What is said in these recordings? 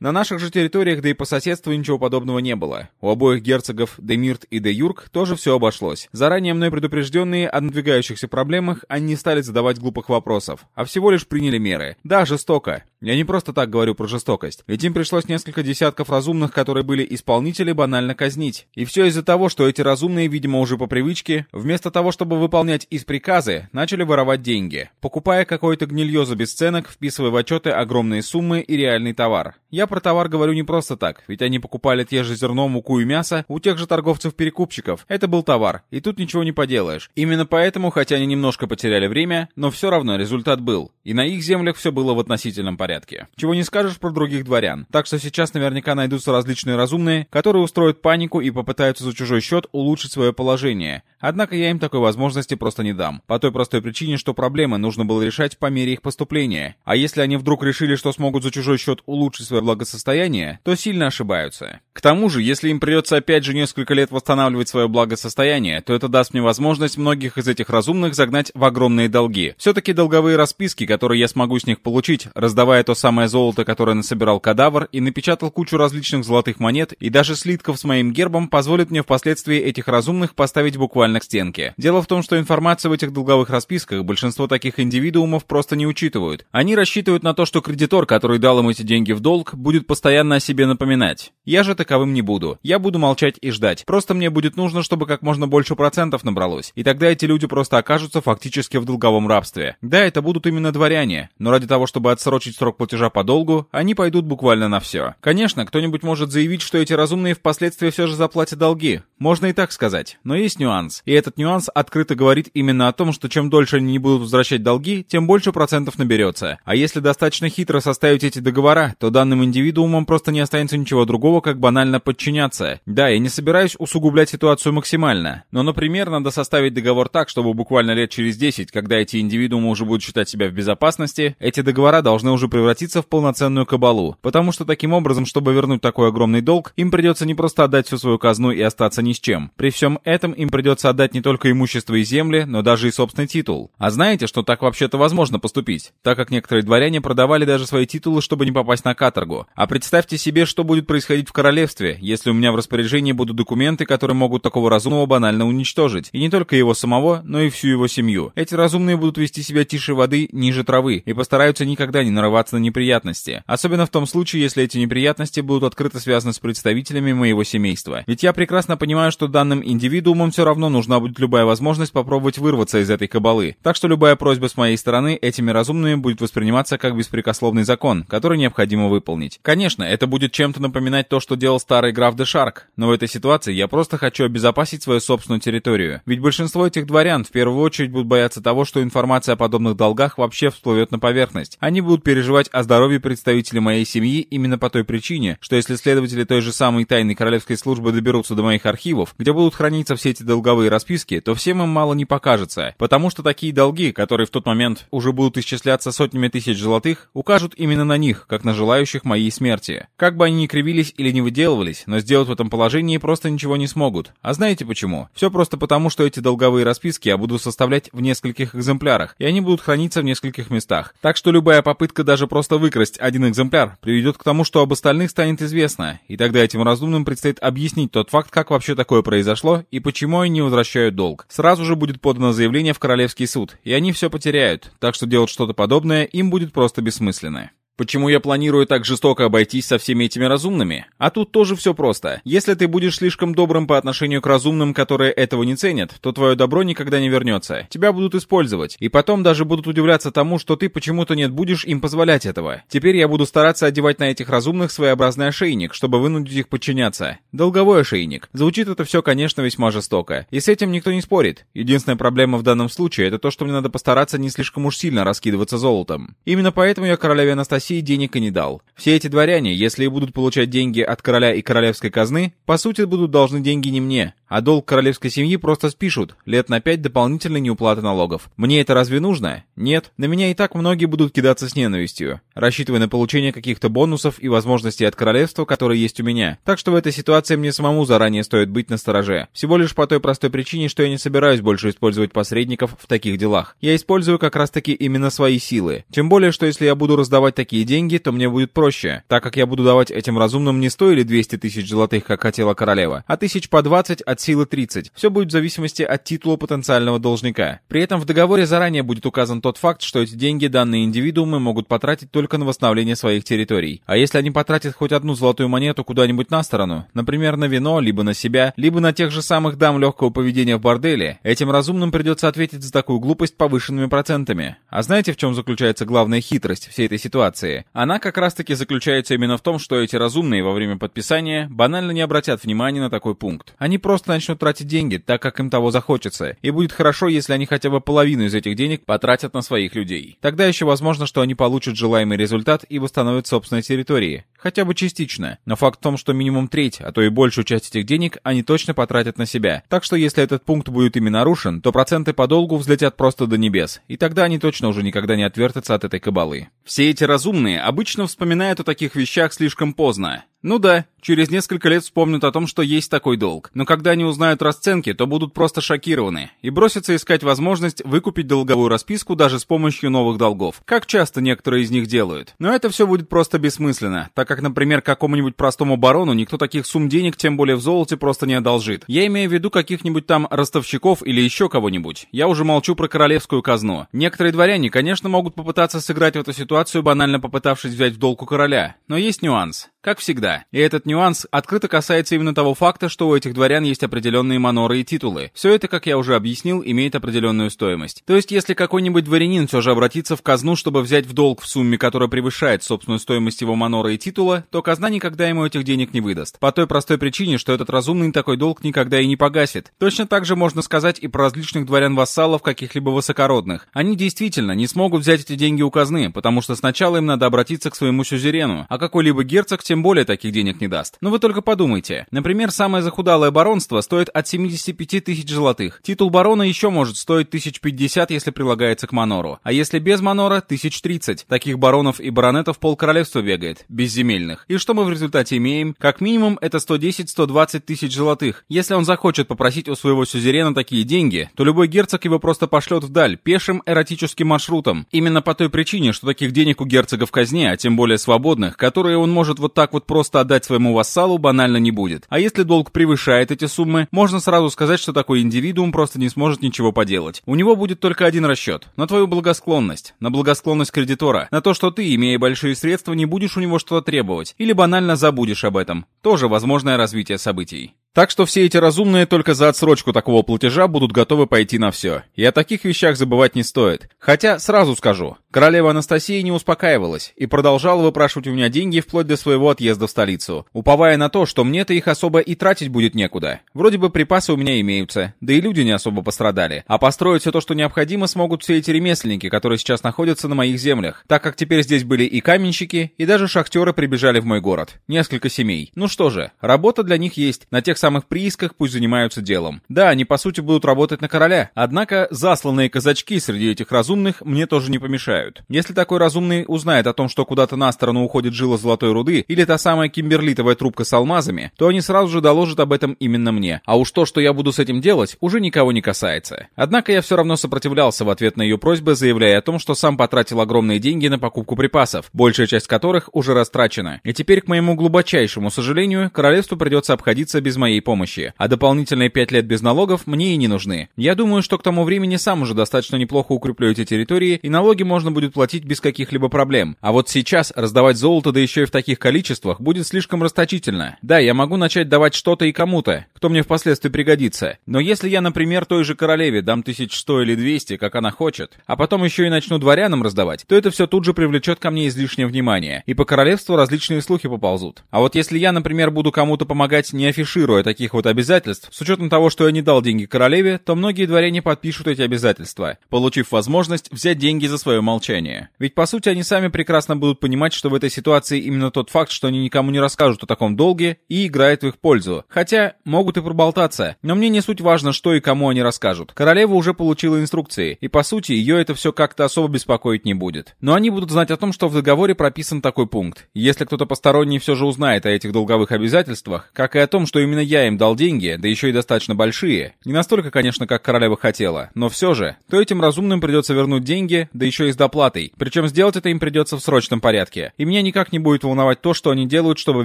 На наших же территориях, да и по соседству ничего подобного не было. У обоих герцогов Демирт и Де Юрк тоже все обошлось. Заранее мной предупрежденные о надвигающихся проблемах, они не стали задавать глупых вопросов, а всего лишь приняли меры. Да, жестоко. Я не просто так говорю про жестокость. Ведь им пришлось несколько десятков разумных, которые были исполнители, банально казнить. И все из-за того, что эти разумные, видимо, уже по привычке, вместо того, чтобы выполнять из приказы, начали воровать деньги, покупая какое-то гнилье за бесценок, вписывая в отчеты огромные суммы и реальный товар. Я про товар говорю не просто так, ведь они покупали те же зерно, муку и мясо у тех же торговцев-перекупщиков. Это был товар, и тут ничего не поделаешь. Именно поэтому, хотя они немножко потеряли время, но все равно результат был. И на их землях все было в относительном порядке. Чего не скажешь про других дворян. Так что сейчас наверняка найдутся различные разумные, которые устроят панику и попытаются за чужой счет улучшить свое положение. Однако я им такой возможности просто не дам. По той простой причине, что проблемы нужно было решать по мере их поступления. А если они вдруг решили, что смогут за чужой счет улучшить свое благосостояние, то сильно ошибаются. К тому же, если им придется опять же несколько лет восстанавливать свое благосостояние, то это даст мне возможность многих из этих разумных загнать в огромные долги. Все-таки долговые расписки, которые я смогу с них получить, раздавая то самое золото, которое насобирал кадавр, и напечатал кучу различных золотых монет, и даже слитков с моим гербом, позволит мне впоследствии этих разумных поставить буквально к стенке. Дело в том, что информацию в этих долговых расписках большинство таких индивидуумов просто не учитывают. Они рассчитывают на то, что кредитор, который дал им эти деньги в долг, будет постоянно о себе напоминать. Я же таковым не буду. Я буду молчать и ждать. Просто мне будет нужно, чтобы как можно больше процентов набралось. И тогда эти люди просто окажутся фактически в долговом рабстве. Да, это будут именно дворяне, но ради того, чтобы отсрочить срок платежа по долгу, они пойдут буквально на все. Конечно, кто-нибудь может заявить, что эти разумные впоследствии все же заплатят долги. Можно и так сказать. Но есть нюанс. И этот нюанс открыто говорит именно о том, что чем дольше они не будут возвращать долги, тем больше процентов наберется. А если достаточно хитро составить эти договора, то данным индивидуумам просто не останется ничего другого, как банально подчиняться. Да, я не собираюсь усугублять ситуацию максимально, но, например, надо составить договор так, чтобы буквально лет через 10, когда эти индивидуумы уже будут считать себя в безопасности, эти договора должны уже превратиться в полноценную кабалу, потому что таким образом, чтобы вернуть такой огромный долг, им придется не просто отдать всю свою казну и остаться ни с чем. При всем этом им придется отдать не только имущество и земли, но даже и собственный титул. А знаете, что так вообще-то возможно поступить, так как некоторые дворяне продавали даже свои титулы, чтобы не попасть на каторгу. А представьте себе, что будет происходить в королевстве, если у меня в распоряжении будут документы, которые могут такого разумного банально уничтожить. И не только его самого, но и всю его семью. Эти разумные будут вести себя тише воды, ниже травы, и постараются никогда не нарываться на неприятности. Особенно в том случае, если эти неприятности будут открыто связаны с представителями моего семейства. Ведь я прекрасно понимаю, что данным индивидуумам все равно нужна будет любая возможность попробовать вырваться из этой кабалы. Так что любая просьба с моей стороны этими разумными будет восприниматься как беспрекословный закон, который необходимо выполнить. Конечно, это будет чем-то напоминать то, что делал старый граф де Шарк, но в этой ситуации я просто хочу обезопасить свою собственную территорию. Ведь большинство этих дворян в первую очередь будут бояться того, что информация о подобных долгах вообще всплывет на поверхность. Они будут переживать о здоровье представителей моей семьи именно по той причине, что если следователи той же самой тайной королевской службы доберутся до моих архивов, где будут храниться все эти долговые расписки, то всем им мало не покажется, потому что такие долги, которые в тот момент уже будут исчисляться сотнями тысяч золотых, укажут именно на них, как на желающих моей смерти. Как бы они ни кривились или не выделывались, но сделать в этом положении просто ничего не смогут. А знаете почему? Все просто потому, что эти долговые расписки я буду составлять в нескольких экземплярах, и они будут храниться в нескольких местах. Так что любая попытка даже просто выкрасть один экземпляр приведет к тому, что об остальных станет известно, и тогда этим разумным предстоит объяснить тот факт, как вообще такое произошло и почему они не возвращают долг. Сразу же будет подано заявление в Королевский суд, и они все потеряют, так что делать что-то подобное им будет просто бессмысленно. Почему я планирую так жестоко обойтись со всеми этими разумными? А тут тоже все просто. Если ты будешь слишком добрым по отношению к разумным, которые этого не ценят, то твое добро никогда не вернется. Тебя будут использовать. И потом даже будут удивляться тому, что ты почему-то нет будешь им позволять этого. Теперь я буду стараться одевать на этих разумных своеобразный ошейник, чтобы вынудить их подчиняться. Долговой ошейник. Звучит это все, конечно, весьма жестоко. И с этим никто не спорит. Единственная проблема в данном случае это то, что мне надо постараться не слишком уж сильно раскидываться золотом. Именно поэтому я королеве Анастасии России денег и не дал. Все эти дворяне, если и будут получать деньги от короля и королевской казны, по сути будут должны деньги не мне, а долг королевской семьи просто спишут, лет на пять дополнительной неуплаты налогов. Мне это разве нужно? Нет, на меня и так многие будут кидаться с ненавистью, рассчитывая на получение каких-то бонусов и возможностей от королевства, которые есть у меня. Так что в этой ситуации мне самому заранее стоит быть настороже. Всего лишь по той простой причине, что я не собираюсь больше использовать посредников в таких делах. Я использую как раз таки именно свои силы. Тем более, что если я буду раздавать такие деньги, то мне будет проще, так как я буду давать этим разумным не 100 или 200 тысяч золотых, как хотела королева, а тысяч по 20 от силы 30. Все будет в зависимости от титула потенциального должника. При этом в договоре заранее будет указан тот факт, что эти деньги данные индивидуумы могут потратить только на восстановление своих территорий. А если они потратят хоть одну золотую монету куда-нибудь на сторону, например, на вино, либо на себя, либо на тех же самых дам легкого поведения в борделе, этим разумным придется ответить за такую глупость повышенными процентами. А знаете, в чем заключается главная хитрость всей этой ситуации? Она как раз-таки заключается именно в том, что эти разумные во время подписания банально не обратят внимания на такой пункт. Они просто начнут тратить деньги, так как им того захочется, и будет хорошо, если они хотя бы половину из этих денег потратят на своих людей. Тогда еще возможно, что они получат желаемый результат и восстановят собственные территории. Хотя бы частично. Но факт в том, что минимум треть, а то и большую часть этих денег они точно потратят на себя. Так что если этот пункт будет ими нарушен, то проценты по долгу взлетят просто до небес. И тогда они точно уже никогда не отвертятся от этой кабалы. Все эти разумные обычно вспоминают о таких вещах слишком поздно. Ну да, через несколько лет вспомнят о том, что есть такой долг. Но когда они узнают расценки, то будут просто шокированы и бросятся искать возможность выкупить долговую расписку даже с помощью новых долгов. Как часто некоторые из них делают. Но это все будет просто бессмысленно, так как, например, какому-нибудь простому барону никто таких сумм денег, тем более в золоте, просто не одолжит. Я имею в виду каких-нибудь там ростовщиков или еще кого-нибудь. Я уже молчу про королевскую казну. Некоторые дворяне, конечно, могут попытаться сыграть в эту ситуацию, банально попытавшись взять в долг у короля. Но есть нюанс. Как всегда. И этот нюанс открыто касается именно того факта, что у этих дворян есть определенные маноры и титулы. Все это, как я уже объяснил, имеет определенную стоимость. То есть, если какой-нибудь дворянин все же обратится в казну, чтобы взять в долг в сумме, которая превышает собственную стоимость его манора и титула, то казна никогда ему этих денег не выдаст. По той простой причине, что этот разумный такой долг никогда и не погасит. Точно так же можно сказать и про различных дворян-вассалов каких-либо высокородных. Они действительно не смогут взять эти деньги у казны, потому что сначала им надо обратиться к своему сюзерену, а какой-либо герцог тем более таких денег не даст. Но вы только подумайте. Например, самое захудалое баронство стоит от 75 тысяч золотых. Титул барона еще может стоить тысяч пятьдесят, если прилагается к манору. А если без манора, тысяч тридцать. Таких баронов и баронетов полкоролевства бегает, безземельных. И что мы в результате имеем? Как минимум, это 110-120 тысяч золотых. Если он захочет попросить у своего сюзерена такие деньги, то любой герцог его просто пошлет вдаль, пешим эротическим маршрутом. Именно по той причине, что таких денег у герцога в казне, а тем более свободных, которые он может вот так вот просто отдать своему вассалу банально не будет. А если долг превышает эти суммы, можно сразу сказать, что такой индивидуум просто не сможет ничего поделать. У него будет только один расчет – на твою благосклонность, на благосклонность кредитора, на то, что ты, имея большие средства, не будешь у него что-то требовать, или банально забудешь об этом. Тоже возможное развитие событий. Так что все эти разумные только за отсрочку такого платежа будут готовы пойти на все. И о таких вещах забывать не стоит. Хотя, сразу скажу, королева Анастасия не успокаивалась и продолжала выпрашивать у меня деньги вплоть до своего отъезда в столицу, уповая на то, что мне-то их особо и тратить будет некуда. Вроде бы припасы у меня имеются, да и люди не особо пострадали. А построить все то, что необходимо, смогут все эти ремесленники, которые сейчас находятся на моих землях, так как теперь здесь были и каменщики, и даже шахтеры прибежали в мой город. Несколько семей. Ну что же, работа для них есть. На тех самых приисках пусть занимаются делом. Да, они по сути будут работать на короля, однако засланные казачки среди этих разумных мне тоже не помешают. Если такой разумный узнает о том, что куда-то на сторону уходит жила золотой руды или та самая кимберлитовая трубка с алмазами, то они сразу же доложат об этом именно мне. А уж то, что я буду с этим делать, уже никого не касается. Однако я все равно сопротивлялся в ответ на ее просьбы, заявляя о том, что сам потратил огромные деньги на покупку припасов, большая часть которых уже растрачена. И теперь, к моему глубочайшему сожалению, королевству придется обходиться без моей помощи, а дополнительные 5 лет без налогов мне и не нужны. Я думаю, что к тому времени сам уже достаточно неплохо укреплю эти территории, и налоги можно будет платить без каких-либо проблем. А вот сейчас раздавать золото, да еще и в таких количествах, будет слишком расточительно. Да, я могу начать давать что-то и кому-то, кто мне впоследствии пригодится. Но если я, например, той же королеве дам 1100 или 200, как она хочет, а потом еще и начну дворянам раздавать, то это все тут же привлечет ко мне излишнее внимание, и по королевству различные слухи поползут. А вот если я, например, буду кому-то помогать, не афишируя таких вот обязательств, с учетом того, что я не дал деньги королеве, то многие дворяне подпишут эти обязательства, получив возможность взять деньги за свое молчание молчание. Ведь по сути они сами прекрасно будут понимать, что в этой ситуации именно тот факт, что они никому не расскажут о таком долге, и играет в их пользу. Хотя, могут и проболтаться. Но мне не суть важно, что и кому они расскажут. Королева уже получила инструкции, и по сути ее это все как-то особо беспокоить не будет. Но они будут знать о том, что в договоре прописан такой пункт. Если кто-то посторонний все же узнает о этих долговых обязательствах, как и о том, что именно я им дал деньги, да еще и достаточно большие, не настолько, конечно, как королева хотела, но все же, то этим разумным придется вернуть деньги, да еще и с доплатой. Причем сделать это им придется в срочном порядке. И меня никак не будет волновать то, что они делают, чтобы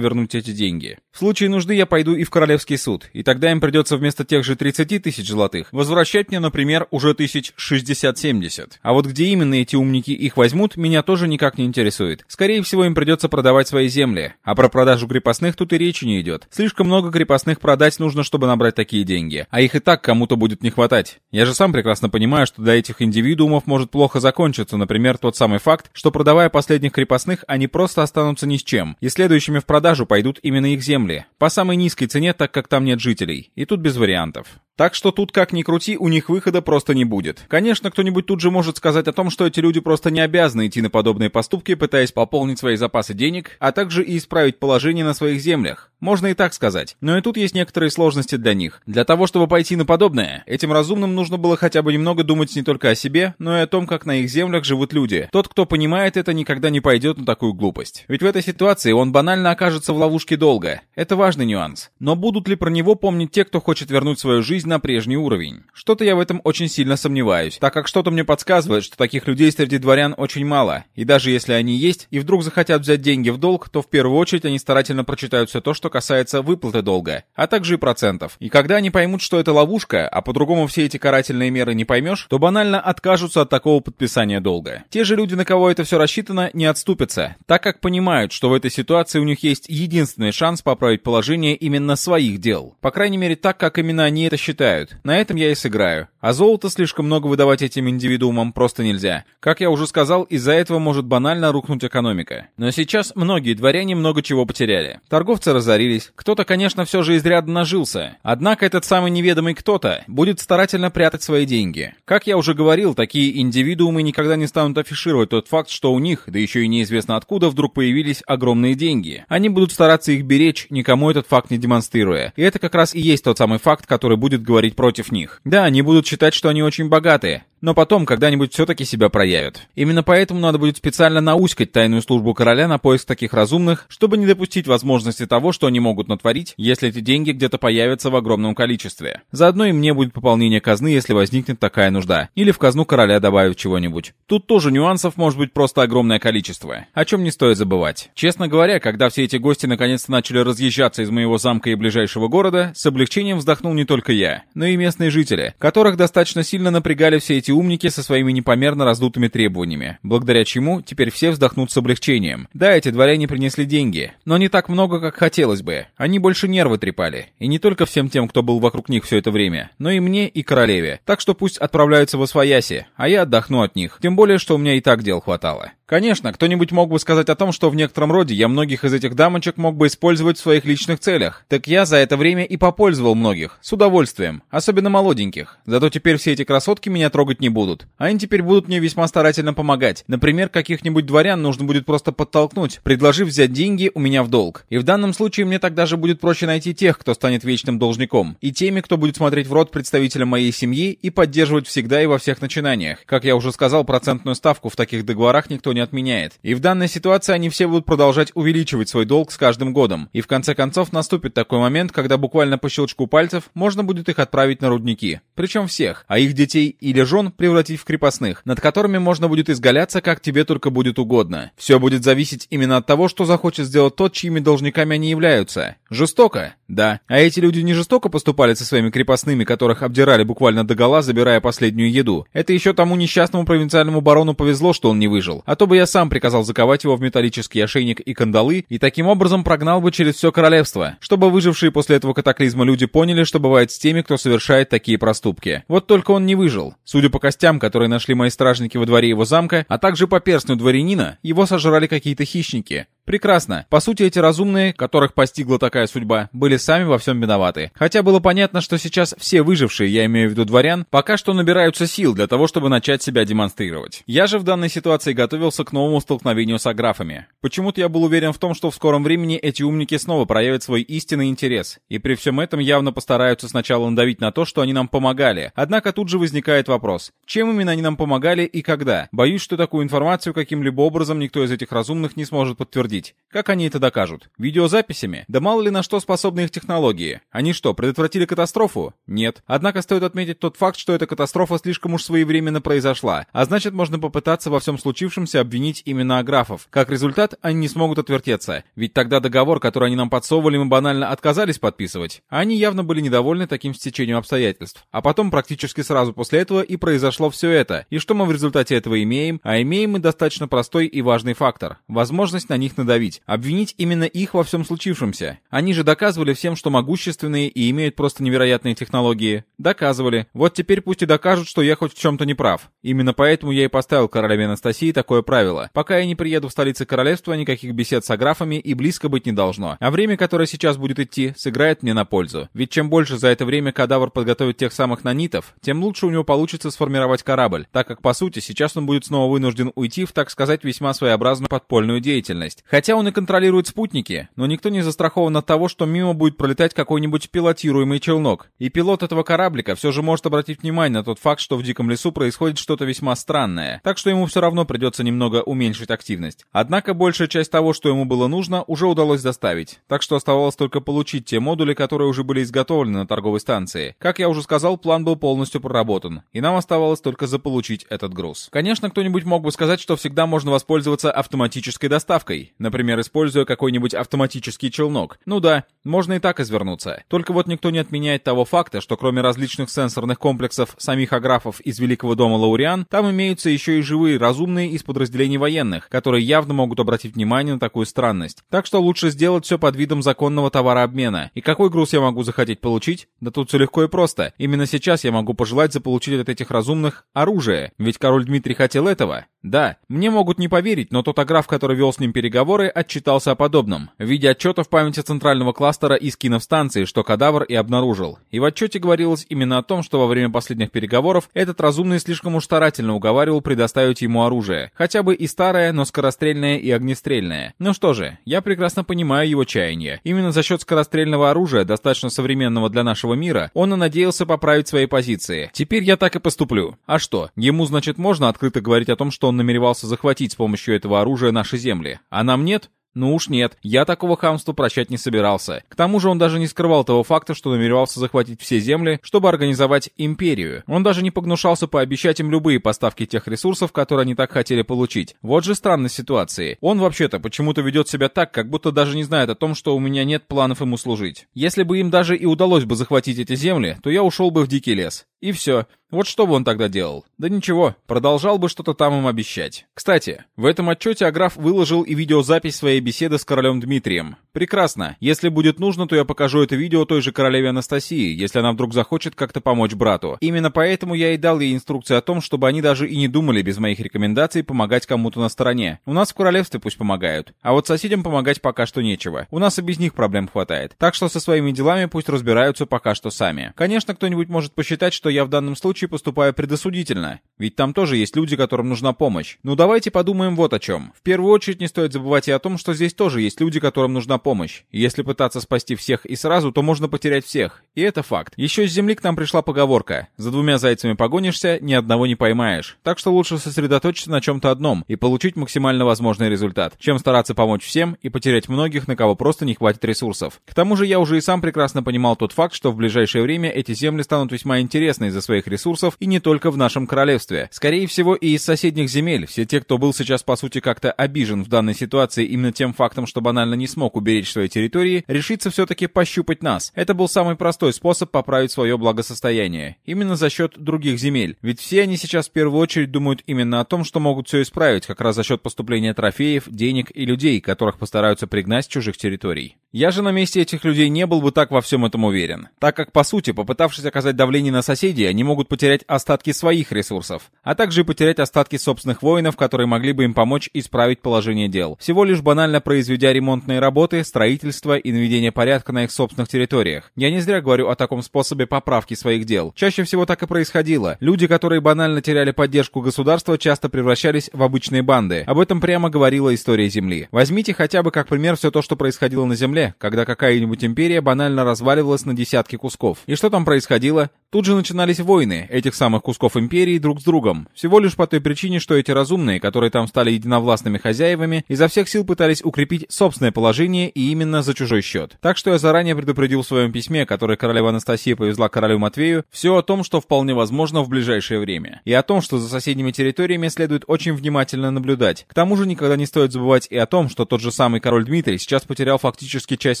вернуть эти деньги. В случае нужды я пойду и в королевский суд, и тогда им придется вместо тех же 30 тысяч золотых возвращать мне, например, уже тысяч 60-70. А вот где именно эти умники их возьмут, меня тоже никак не интересует. Скорее всего, им придется продавать свои земли. А про продажу крепостных тут и речи не идет. Слишком много крепостных продать нужно, чтобы набрать такие деньги. А их и так кому-то будет не хватать. Я же сам прекрасно понимаю, что для этих индивидуумов может плохо закончиться, например, тот самый факт, что продавая последних крепостных, они просто останутся ни с чем, и следующими в продажу пойдут именно их земли. По самой низкой цене, так как там нет жителей. И тут без вариантов. Так что тут, как ни крути, у них выхода просто не будет. Конечно, кто-нибудь тут же может сказать о том, что эти люди просто не обязаны идти на подобные поступки, пытаясь пополнить свои запасы денег, а также и исправить положение на своих землях. Можно и так сказать. Но и тут есть некоторые сложности для них. Для того, чтобы пойти на подобное, этим разумным нужно было хотя бы немного думать не только о себе, но и о том, как на их землях живут люди. Тот, кто понимает это, никогда не пойдет на такую глупость. Ведь в этой ситуации он банально окажется в ловушке долго. Это важный нюанс. Но будут ли про него помнить те, кто хочет вернуть свою жизнь на прежний уровень? Что-то я в этом очень сильно сомневаюсь, так как что-то мне подсказывает, что таких людей среди дворян очень мало. И даже если они есть, и вдруг захотят взять деньги в долг, то в первую очередь они старательно прочитают все то, что касается выплаты долга, а также и процентов. И когда они поймут, что это ловушка, а по-другому все эти карательные меры не поймешь, то банально откажутся от такого подписания долга. Те же люди, на кого это все рассчитано, не отступятся, так как понимают, что в этой ситуации у них есть единственный шанс поправить положение именно своих дел. По крайней мере так, как именно они это считают. На этом я и сыграю. А золото слишком много выдавать этим индивидуумам просто нельзя. Как я уже сказал, из-за этого может банально рухнуть экономика. Но сейчас многие дворяне много чего потеряли. Торговцы разорились, кто-то, конечно, все же изрядно нажился. Однако этот самый неведомый кто-то будет старательно прятать свои деньги. Как я уже говорил, такие индивидуумы никогда не станут афишировать тот факт, что у них, да еще и неизвестно откуда, вдруг появились огромные деньги. Они будут стараться их беречь, никому этот факт не демонстрируя. И это как раз и есть тот самый факт, который будет говорить против них. Да, они будут считать, что они очень богатые, но потом когда-нибудь все-таки себя проявят. Именно поэтому надо будет специально науськать тайную службу короля на поиск таких разумных, чтобы не допустить возможности того, что они могут натворить, если эти деньги где-то появятся в огромном количестве. Заодно и мне будет пополнение казны, если возникнет такая нужда. Или в казну короля добавив чего-нибудь. Тут тоже нюансов может быть просто огромное количество, о чем не стоит забывать. Честно говоря, когда все эти гости наконец-то начали разъезжаться из моего замка и ближайшего города, с облегчением вздохнул не только я, но и местные жители, которых достаточно сильно напрягали все эти умники со своими непомерно раздутыми требованиями, благодаря чему теперь все вздохнут с облегчением. Да, эти дворяне принесли деньги, но не так много, как хотелось бы. Они больше нервы трепали. И не только всем тем, кто был вокруг них все это время, но и мне и королеве. Так что пусть отправляются во свояси, а я отдохну от них. Тем более, что у меня и так дел хватало. Конечно, кто-нибудь мог бы сказать о том, что в некотором роде я многих из этих дамочек мог бы использовать в своих личных целях. Так я за это время и попользовал многих. С удовольствием. Особенно молоденьких. Зато теперь все эти красотки меня трогать не будут. Они теперь будут мне весьма старательно помогать. Например, каких-нибудь дворян нужно будет просто подтолкнуть, предложив взять деньги у меня в долг. И в данном случае мне тогда же будет проще найти тех, кто станет вечным должником. И теми, кто будет смотреть в рот представителям моей семьи и поддерживать всегда и во всех начинаниях. Как я уже сказал, процентную ставку в таких договорах никто не отменяет. И в данной ситуации они все будут продолжать увеличивать свой долг с каждым годом. И в конце концов наступит такой момент, когда буквально по щелчку пальцев можно будет их отправить на рудники. Причем всех, а их детей или жен превратить в крепостных, над которыми можно будет изгаляться, как тебе только будет угодно. Все будет зависеть именно от того, что захочет сделать тот, чьими должниками они являются. Жестоко? Да. А эти люди не жестоко поступали со своими крепостными, которых обдирали буквально догола, забирая последнюю еду. Это еще тому несчастному провинциальному барону повезло, что он не выжил. А то бы я сам приказал заковать его в металлический ошейник и кандалы, и таким образом прогнал бы через все королевство, чтобы выжившие после этого катаклизма люди поняли, что бывает с теми, кто совершает такие проступки. Вот только он не выжил. Судя по костям, которые нашли мои стражники во дворе его замка, а также по перстню дворянина, его сожрали какие-то хищники. Прекрасно. По сути, эти разумные, которых постигла такая судьба, были сами во всем виноваты. Хотя было понятно, что сейчас все выжившие, я имею в виду дворян, пока что набираются сил для того, чтобы начать себя демонстрировать. Я же в данной ситуации готовился к новому столкновению с аграфами. Почему-то я был уверен в том, что в скором времени эти умники снова проявят свой истинный интерес, и при всем этом явно постараются сначала надавить на то, что они нам помогали. Однако тут же возникает вопрос, чем именно они нам помогали и когда? Боюсь, что такую информацию каким-либо образом никто из этих разумных не сможет подтвердить. Как они это докажут? Видеозаписями? Да мало ли на что способны их технологии. Они что, предотвратили катастрофу? Нет. Однако стоит отметить тот факт, что эта катастрофа слишком уж своевременно произошла, а значит можно попытаться во всем случившемся обвинить именно аграфов. Как результат, они не смогут отвертеться. Ведь тогда договор, который они нам подсовывали, мы банально отказались подписывать. Они явно были недовольны таким стечением обстоятельств. А потом практически сразу после этого и произошло все это. И что мы в результате этого имеем? А имеем мы достаточно простой и важный фактор. Возможность на них надавить. Обвинить именно их во всем случившемся. Они же доказывали всем, что могущественные и имеют просто невероятные технологии. Доказывали. Вот теперь пусть и докажут, что я хоть в чем-то не прав. Именно поэтому я и поставил королеве Анастасии такое правило. Пока я не приеду в столицу королевства, никаких бесед с аграфами и близко быть не должно. А время, которое сейчас будет идти, сыграет мне на пользу. Ведь чем больше за это время кадавр подготовит тех самых нанитов, тем лучше у него получится сформировать корабль, так как, по сути, сейчас он будет снова вынужден уйти в, так сказать, весьма своеобразную подпольную деятельность. Хотя он и контролирует спутники, но никто не застрахован от того, что мимо будет пролетать какой-нибудь пилотируемый челнок. И пилот этого кораблика все же может обратить внимание на тот факт, что в диком лесу происходит что-то весьма странное, так что ему все равно придется немного уменьшить активность. Однако большая часть того, что ему было нужно, уже удалось доставить, так что оставалось только получить те модули, которые уже были изготовлены на торговой станции. Как я уже сказал, план был полностью проработан, и нам оставалось только заполучить этот груз. Конечно, кто-нибудь мог бы сказать, что всегда можно воспользоваться автоматической доставкой, например, используя какой-нибудь автоматический челнок. Ну да, можно и так извернуться. Только вот никто не отменяет того факта, что кроме различных сенсорных комплексов самих аграфов из Великого дома Лауриан, там имеются еще и живые разумные из подразделений военных, которые явно могут обратить внимание на такую странность. Так что лучше сделать все под видом законного товарообмена. И какой груз я могу захотеть получить? Да тут все легко и просто. Именно сейчас я могу пожелать заполучить от этих разумных оружие. Ведь король Дмитрий хотел этого. Да, мне могут не поверить, но тот аграф, который вел с ним переговоры, отчитался о подобном. В виде отчета в памяти центрального кластера и скинов станции, что кадавр и обнаружил. И в отчете говорилось именно о том, что во время последних переговоров этот разумный слишком уж старательно уговаривал предоставить ему оружие. Хотя бы и старое, но скорострельное и огнестрельное. Ну что же, я прекрасно понимаю его чаяние. Именно за счет скорострельного оружия, достаточно современного для нашего мира, он и надеялся поправить свои позиции. Теперь я так и поступлю. А что, ему, значит, можно открыто говорить о том, что он намеревался захватить с помощью этого оружия наши земли? А нам нет? Ну уж нет, я такого хамства прощать не собирался. К тому же он даже не скрывал того факта, что намеревался захватить все земли, чтобы организовать империю. Он даже не погнушался пообещать им любые поставки тех ресурсов, которые они так хотели получить. Вот же странность ситуации. Он вообще-то почему-то ведет себя так, как будто даже не знает о том, что у меня нет планов ему служить. Если бы им даже и удалось бы захватить эти земли, то я ушел бы в дикий лес. И все. Вот что бы он тогда делал? Да ничего, продолжал бы что-то там им обещать. Кстати, в этом отчете Аграф выложил и видеозапись своей беседы с королем Дмитрием. Прекрасно. Если будет нужно, то я покажу это видео той же королеве Анастасии, если она вдруг захочет как-то помочь брату. Именно поэтому я и дал ей инструкции о том, чтобы они даже и не думали без моих рекомендаций помогать кому-то на стороне. У нас в королевстве пусть помогают. А вот соседям помогать пока что нечего. У нас и без них проблем хватает. Так что со своими делами пусть разбираются пока что сами. Конечно, кто-нибудь может посчитать, что я в данном случае поступаю предосудительно. Ведь там тоже есть люди, которым нужна помощь. Ну давайте подумаем вот о чем. В первую очередь не стоит забывать и о том, что здесь тоже есть люди, которым нужна помощь. Если пытаться спасти всех и сразу, то можно потерять всех. И это факт. Еще с земли к нам пришла поговорка. За двумя зайцами погонишься, ни одного не поймаешь. Так что лучше сосредоточиться на чем-то одном и получить максимально возможный результат, чем стараться помочь всем и потерять многих, на кого просто не хватит ресурсов. К тому же я уже и сам прекрасно понимал тот факт, что в ближайшее время эти земли станут весьма интересны из-за своих ресурсов и не только в нашем королевстве. Скорее всего и из соседних земель. Все те, кто был сейчас по сути как-то обижен в данной ситуации именно тем фактом, что банально не смог уберечь свои территории, решится все-таки пощупать нас. Это был самый простой способ поправить свое благосостояние. Именно за счет других земель. Ведь все они сейчас в первую очередь думают именно о том, что могут все исправить, как раз за счет поступления трофеев, денег и людей, которых постараются пригнать с чужих территорий. Я же на месте этих людей не был бы так во всем этом уверен. Так как, по сути, попытавшись оказать давление на соседей, они могут потерять остатки своих ресурсов, а также потерять остатки собственных воинов, которые могли бы им помочь исправить положение дел. Всего лишь банально произведя ремонтные работы, строительство и наведение порядка на их собственных территориях. Я не зря говорю о таком способе поправки своих дел. Чаще всего так и происходило. Люди, которые банально теряли поддержку государства, часто превращались в обычные банды. Об этом прямо говорила история Земли. Возьмите хотя бы как пример все то, что происходило на Земле, когда какая-нибудь империя банально разваливалась на десятки кусков. И что там происходило? Тут же начинались войны этих самых кусков империи друг с другом. Всего лишь по той причине, что эти разумные, которые там стали единовластными хозяевами, изо всех сил пытались укрепить собственное положение и именно за чужой счет. Так что я заранее предупредил в своем письме, которое королева Анастасия повезла королю Матвею, все о том, что вполне возможно в ближайшее время. И о том, что за соседними территориями следует очень внимательно наблюдать. К тому же никогда не стоит забывать и о том, что тот же самый король Дмитрий сейчас потерял фактически часть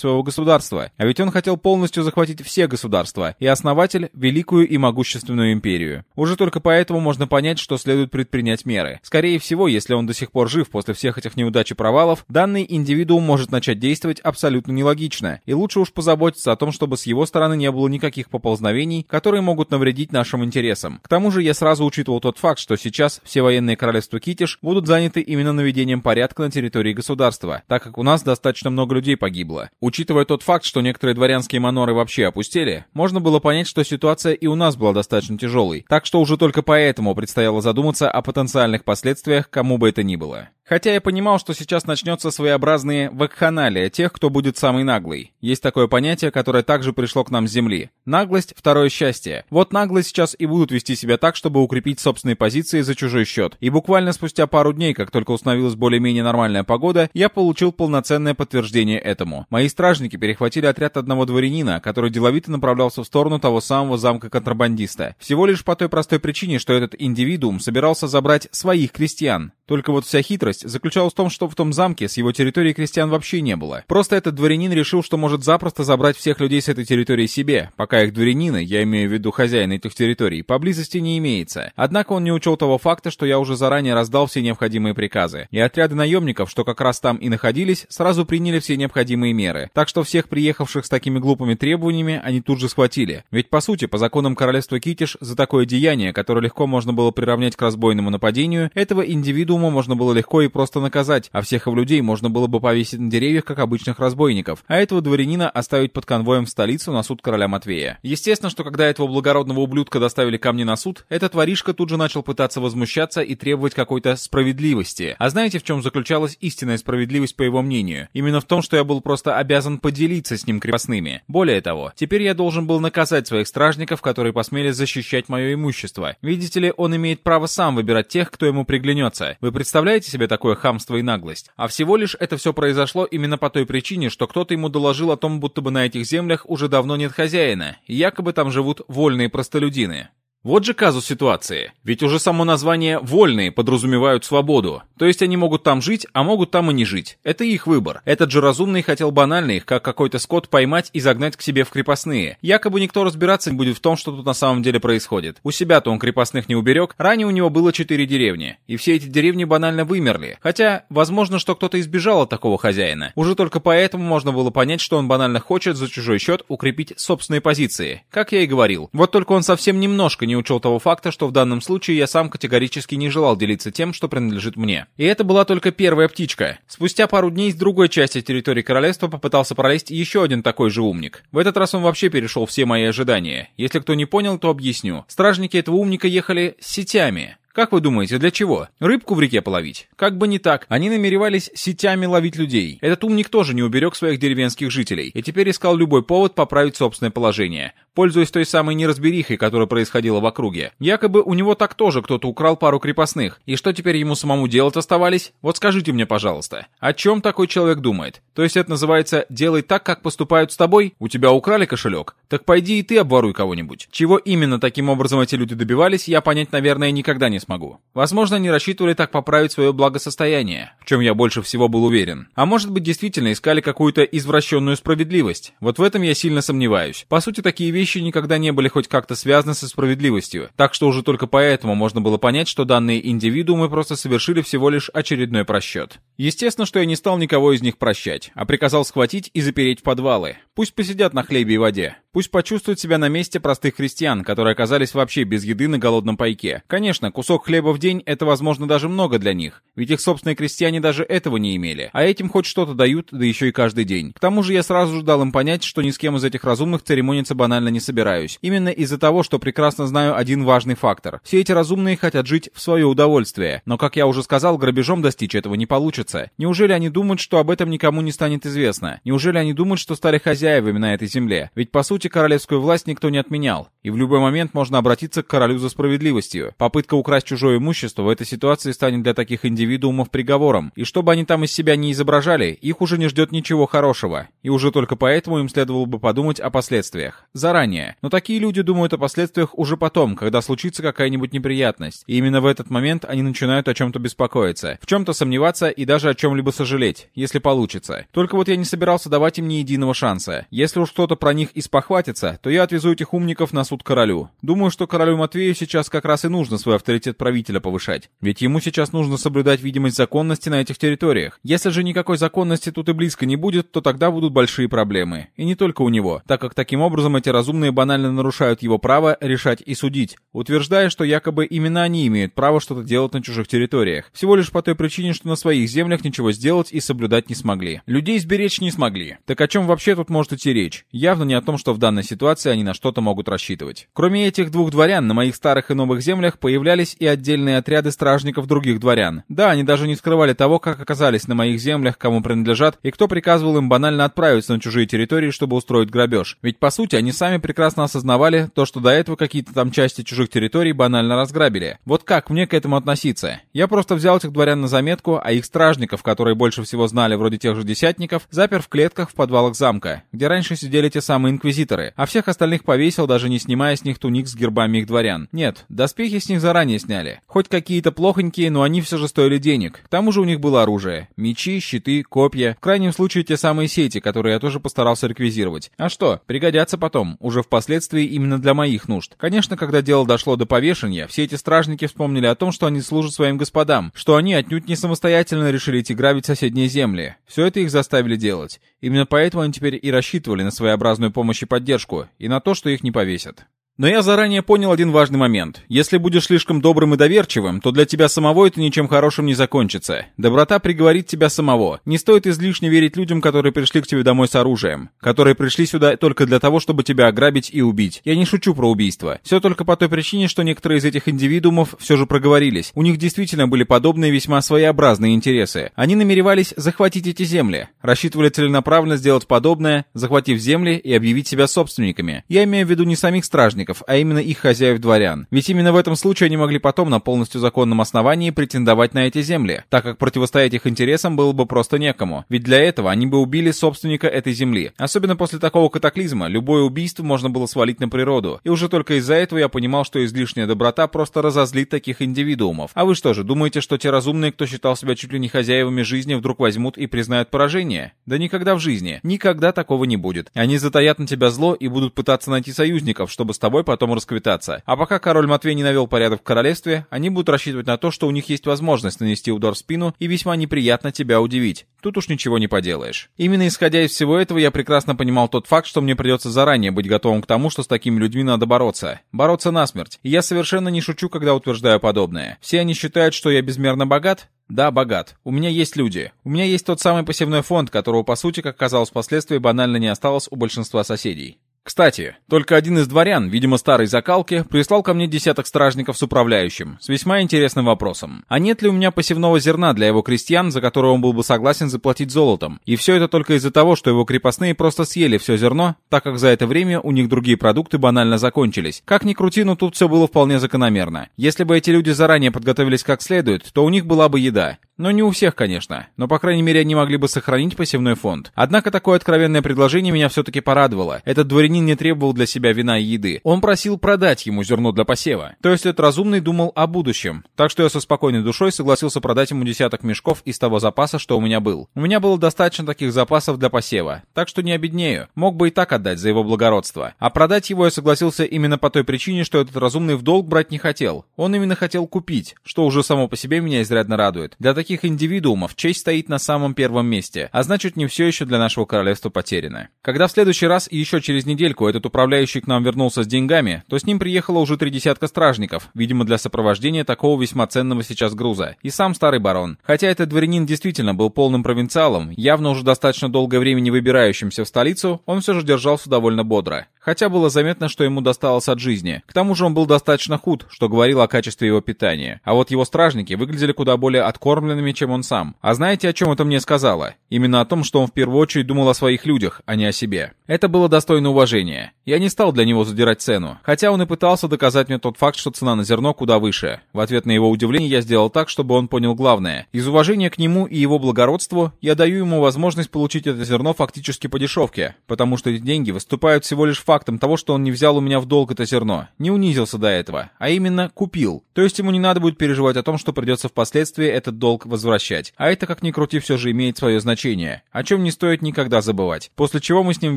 своего государства. А ведь он хотел полностью захватить все государства, и основатель — великую и могущественную империю. Уже только поэтому можно понять, что следует предпринять меры. Скорее всего, если он до сих пор жив после всех этих неудач и провалов, данный индивидуум может начать действовать абсолютно нелогично, и лучше уж позаботиться о том, чтобы с его стороны не было никаких поползновений, которые могут навредить нашим интересам. К тому же я сразу учитывал тот факт, что сейчас все военные королевства Китиш будут заняты именно наведением порядка на территории государства, так как у нас достаточно много людей погибло. Учитывая тот факт, что некоторые дворянские маноры вообще опустели, можно было понять, что ситуация и у нас была достаточно тяжелой. Так что уже только поэтому предстояло задуматься о потенциальных последствиях кому бы это ни было. Хотя я понимал, что сейчас начнется своеобразные вакханалия тех, кто будет самый наглый. Есть такое понятие, которое также пришло к нам с Земли. Наглость — второе счастье. Вот наглые сейчас и будут вести себя так, чтобы укрепить собственные позиции за чужой счет. И буквально спустя пару дней, как только установилась более-менее нормальная погода, я получил полноценное подтверждение этому. Мои стражники перехватили отряд одного дворянина, который деловито направлялся в сторону того самого замка контрабандиста. Всего лишь по той простой причине, что этот индивидуум собирался забрать своих крестьян. Только вот вся хитрость заключалась в том, что в том замке с его территории крестьян вообще не было. Просто этот дворянин решил, что может запросто забрать всех людей с этой территории себе, пока их дворянина, я имею в виду хозяина этих территорий, поблизости не имеется. Однако он не учел того факта, что я уже заранее раздал все необходимые приказы. И отряды наемников, что как раз там и находились, сразу приняли все необходимые меры. Так что всех приехавших с такими глупыми требованиями они тут же схватили. Ведь по сути, по законам королевства Китиш, за такое деяние, которое легко можно было приравнять к разбойному нападению, этого индивиду Думу можно было легко и просто наказать, а всех его людей можно было бы повесить на деревьях, как обычных разбойников, а этого дворянина оставить под конвоем в столицу на суд короля Матвея. Естественно, что когда этого благородного ублюдка доставили ко мне на суд, этот воришка тут же начал пытаться возмущаться и требовать какой-то справедливости. А знаете, в чем заключалась истинная справедливость, по его мнению? Именно в том, что я был просто обязан поделиться с ним крепостными. Более того, теперь я должен был наказать своих стражников, которые посмели защищать мое имущество. Видите ли, он имеет право сам выбирать тех, кто ему приглянется. Вы представляете себе такое хамство и наглость? А всего лишь это все произошло именно по той причине, что кто-то ему доложил о том, будто бы на этих землях уже давно нет хозяина, и якобы там живут вольные простолюдины. Вот же казус ситуации. Ведь уже само название «вольные» подразумевают свободу. То есть они могут там жить, а могут там и не жить. Это их выбор. Этот же разумный хотел банально их, как какой-то скот, поймать и загнать к себе в крепостные. Якобы никто разбираться не будет в том, что тут на самом деле происходит. У себя-то он крепостных не уберег, ранее у него было четыре деревни. И все эти деревни банально вымерли. Хотя, возможно, что кто-то избежал от такого хозяина. Уже только поэтому можно было понять, что он банально хочет за чужой счет укрепить собственные позиции. Как я и говорил. Вот только он совсем немножко не учел того факта, что в данном случае я сам категорически не желал делиться тем, что принадлежит мне. И это была только первая птичка. Спустя пару дней с другой части территории королевства попытался пролезть еще один такой же умник. В этот раз он вообще перешел все мои ожидания. Если кто не понял, то объясню. Стражники этого умника ехали сетями. Как вы думаете, для чего? Рыбку в реке половить? Как бы не так. Они намеревались сетями ловить людей. Этот умник тоже не уберег своих деревенских жителей и теперь искал любой повод поправить собственное положение пользуясь той самой неразберихой, которая происходила в округе. Якобы у него так тоже кто-то украл пару крепостных. И что теперь ему самому делать оставались? Вот скажите мне, пожалуйста, о чем такой человек думает? То есть это называется «делай так, как поступают с тобой»? У тебя украли кошелек? Так пойди и ты обворуй кого-нибудь. Чего именно таким образом эти люди добивались, я понять, наверное, никогда не смогу. Возможно, они рассчитывали так поправить свое благосостояние, в чем я больше всего был уверен. А может быть, действительно искали какую-то извращенную справедливость. Вот в этом я сильно сомневаюсь. По сути, такие вещи никогда не были хоть как-то связаны со справедливостью, так что уже только поэтому можно было понять, что данные индивидуумы просто совершили всего лишь очередной просчет. Естественно, что я не стал никого из них прощать, а приказал схватить и запереть в подвалы. Пусть посидят на хлебе и воде. Пусть почувствуют себя на месте простых крестьян, которые оказались вообще без еды на голодном пайке. Конечно, кусок хлеба в день – это, возможно, даже много для них. Ведь их собственные крестьяне даже этого не имели. А этим хоть что-то дают, да еще и каждый день. К тому же я сразу же дал им понять, что ни с кем из этих разумных церемониться банально не собираюсь. Именно из-за того, что прекрасно знаю один важный фактор. Все эти разумные хотят жить в свое удовольствие. Но, как я уже сказал, грабежом достичь этого не получится. Неужели они думают, что об этом никому не станет известно? Неужели они думают, что стали хозяевами на этой земле? Ведь, по сути, королевскую власть никто не отменял. И в любой момент можно обратиться к королю за справедливостью. Попытка украсть чужое имущество в этой ситуации станет для таких индивидуумов приговором. И чтобы они там из себя не изображали, их уже не ждет ничего хорошего. И уже только поэтому им следовало бы подумать о последствиях. Заранее. Но такие люди думают о последствиях уже потом, когда случится какая-нибудь неприятность. И именно в этот момент они начинают о чем-то беспокоиться, в чем-то сомневаться и даже о чем-либо сожалеть, если получится. Только вот я не собирался давать им ни единого шанса. Если уж кто-то про них и спохватится, то я отвезу этих умников на суд королю. Думаю, что королю Матвею сейчас как раз и нужно свой авторитет правителя повышать. Ведь ему сейчас нужно соблюдать видимость законности на этих территориях. Если же никакой законности тут и близко не будет, то тогда будут большие проблемы. И не только у него, так как таким образом эти разумные банально нарушают его право решать и судить, утверждая, что якобы именно они имеют право что-то делать на чужих территориях. Всего лишь по той причине, что на своих землях ничего сделать и соблюдать не смогли. Людей сберечь не смогли. Так о чем вообще тут может идти речь? Явно не о том, что в данной ситуации они на что-то могут рассчитывать. Кроме этих двух дворян, на моих старых и новых землях появлялись и отдельные отряды стражников других дворян. Да, они даже не скрывали того, как оказались на моих землях, кому принадлежат, и кто приказывал им банально отправиться на чужие территории, чтобы устроить грабеж. Ведь по сути они сами прекрасно осознавали то, что до этого какие-то там части чужих территорий банально разграбили. Вот как мне к этому относиться? Я просто взял этих дворян на заметку, а их стражников, которые больше всего знали, вроде тех же десятников, запер в клетках в подвалах замка, где раньше сидели те самые инквизиторы, а всех остальных повесил, даже не снимая с них туник с гербами их дворян. Нет, доспехи с них заранее сняли. Хоть какие-то плохонькие, но они все же стоили денег. К тому же у них было оружие. Мечи, щиты, копья. В крайнем случае те самые сети, которые я тоже постарался реквизировать. А что, пригодятся потом, уже впоследствии именно для моих нужд. Конечно, когда дело дошло до повешения, все эти стражники вспомнили о том, что они служат своим господам, что они отнюдь не самостоятельно решили идти грабить соседние земли. Все это их заставили делать. Именно поэтому они теперь и рассчитывали на своеобразную помощь и поддержку, и на то, что их не повесят. Но я заранее понял один важный момент. Если будешь слишком добрым и доверчивым, то для тебя самого это ничем хорошим не закончится. Доброта приговорит тебя самого. Не стоит излишне верить людям, которые пришли к тебе домой с оружием. Которые пришли сюда только для того, чтобы тебя ограбить и убить. Я не шучу про убийство. Все только по той причине, что некоторые из этих индивидуумов все же проговорились. У них действительно были подобные весьма своеобразные интересы. Они намеревались захватить эти земли. Рассчитывали целенаправленно сделать подобное, захватив земли и объявить себя собственниками. Я имею в виду не самих стражников, а именно их хозяев-дворян. Ведь именно в этом случае они могли потом на полностью законном основании претендовать на эти земли, так как противостоять их интересам было бы просто некому. Ведь для этого они бы убили собственника этой земли. Особенно после такого катаклизма, любое убийство можно было свалить на природу. И уже только из-за этого я понимал, что излишняя доброта просто разозлит таких индивидуумов. А вы что же, думаете, что те разумные, кто считал себя чуть ли не хозяевами жизни, вдруг возьмут и признают поражение? Да никогда в жизни. Никогда такого не будет. Они затаят на тебя зло и будут пытаться найти союзников, чтобы с тобой потом расквитаться. А пока король Матвей не навел порядок в королевстве, они будут рассчитывать на то, что у них есть возможность нанести удар в спину и весьма неприятно тебя удивить. Тут уж ничего не поделаешь. Именно исходя из всего этого, я прекрасно понимал тот факт, что мне придется заранее быть готовым к тому, что с такими людьми надо бороться. Бороться насмерть. И я совершенно не шучу, когда утверждаю подобное. Все они считают, что я безмерно богат? Да, богат. У меня есть люди. У меня есть тот самый посевной фонд, которого, по сути, как казалось впоследствии, банально не осталось у большинства соседей. Кстати, только один из дворян, видимо старой закалки, прислал ко мне десяток стражников с управляющим, с весьма интересным вопросом. А нет ли у меня посевного зерна для его крестьян, за которое он был бы согласен заплатить золотом? И все это только из-за того, что его крепостные просто съели все зерно, так как за это время у них другие продукты банально закончились. Как ни крути, но тут все было вполне закономерно. Если бы эти люди заранее подготовились как следует, то у них была бы еда. Но не у всех, конечно. Но, по крайней мере, они могли бы сохранить посевной фонд. Однако такое откровенное предложение меня все-таки порадовало. Этот дворянин дворянин не требовал для себя вина и еды. Он просил продать ему зерно для посева. То есть этот разумный думал о будущем. Так что я со спокойной душой согласился продать ему десяток мешков из того запаса, что у меня был. У меня было достаточно таких запасов для посева, так что не обеднею. Мог бы и так отдать за его благородство. А продать его я согласился именно по той причине, что этот разумный в долг брать не хотел. Он именно хотел купить, что уже само по себе меня изрядно радует. Для таких индивидуумов честь стоит на самом первом месте, а значит не все еще для нашего королевства потеряно. Когда в следующий раз и еще через недельку этот управляющий к нам вернулся с деньгами, то с ним приехало уже три десятка стражников, видимо для сопровождения такого весьма ценного сейчас груза, и сам старый барон. Хотя этот дворянин действительно был полным провинциалом, явно уже достаточно долгое время не выбирающимся в столицу, он все же держался довольно бодро. Хотя было заметно, что ему досталось от жизни. К тому же он был достаточно худ, что говорило о качестве его питания. А вот его стражники выглядели куда более откормленными, чем он сам. А знаете, о чем это мне сказала? Именно о том, что он в первую очередь думал о своих людях, а не о себе. Это было достойно уважения. Я не стал для него задирать цену. Хотя он и пытался доказать мне тот факт, что цена на зерно куда выше. В ответ на его удивление я сделал так, чтобы он понял главное. Из уважения к нему и его благородству я даю ему возможность получить это зерно фактически по дешевке, потому что эти деньги выступают всего лишь фактом того, что он не взял у меня в долг это зерно, не унизился до этого, а именно купил. То есть ему не надо будет переживать о том, что придется впоследствии этот долг возвращать. А это, как ни крути, все же имеет свое значение, о чем не стоит никогда забывать. После чего мы с ним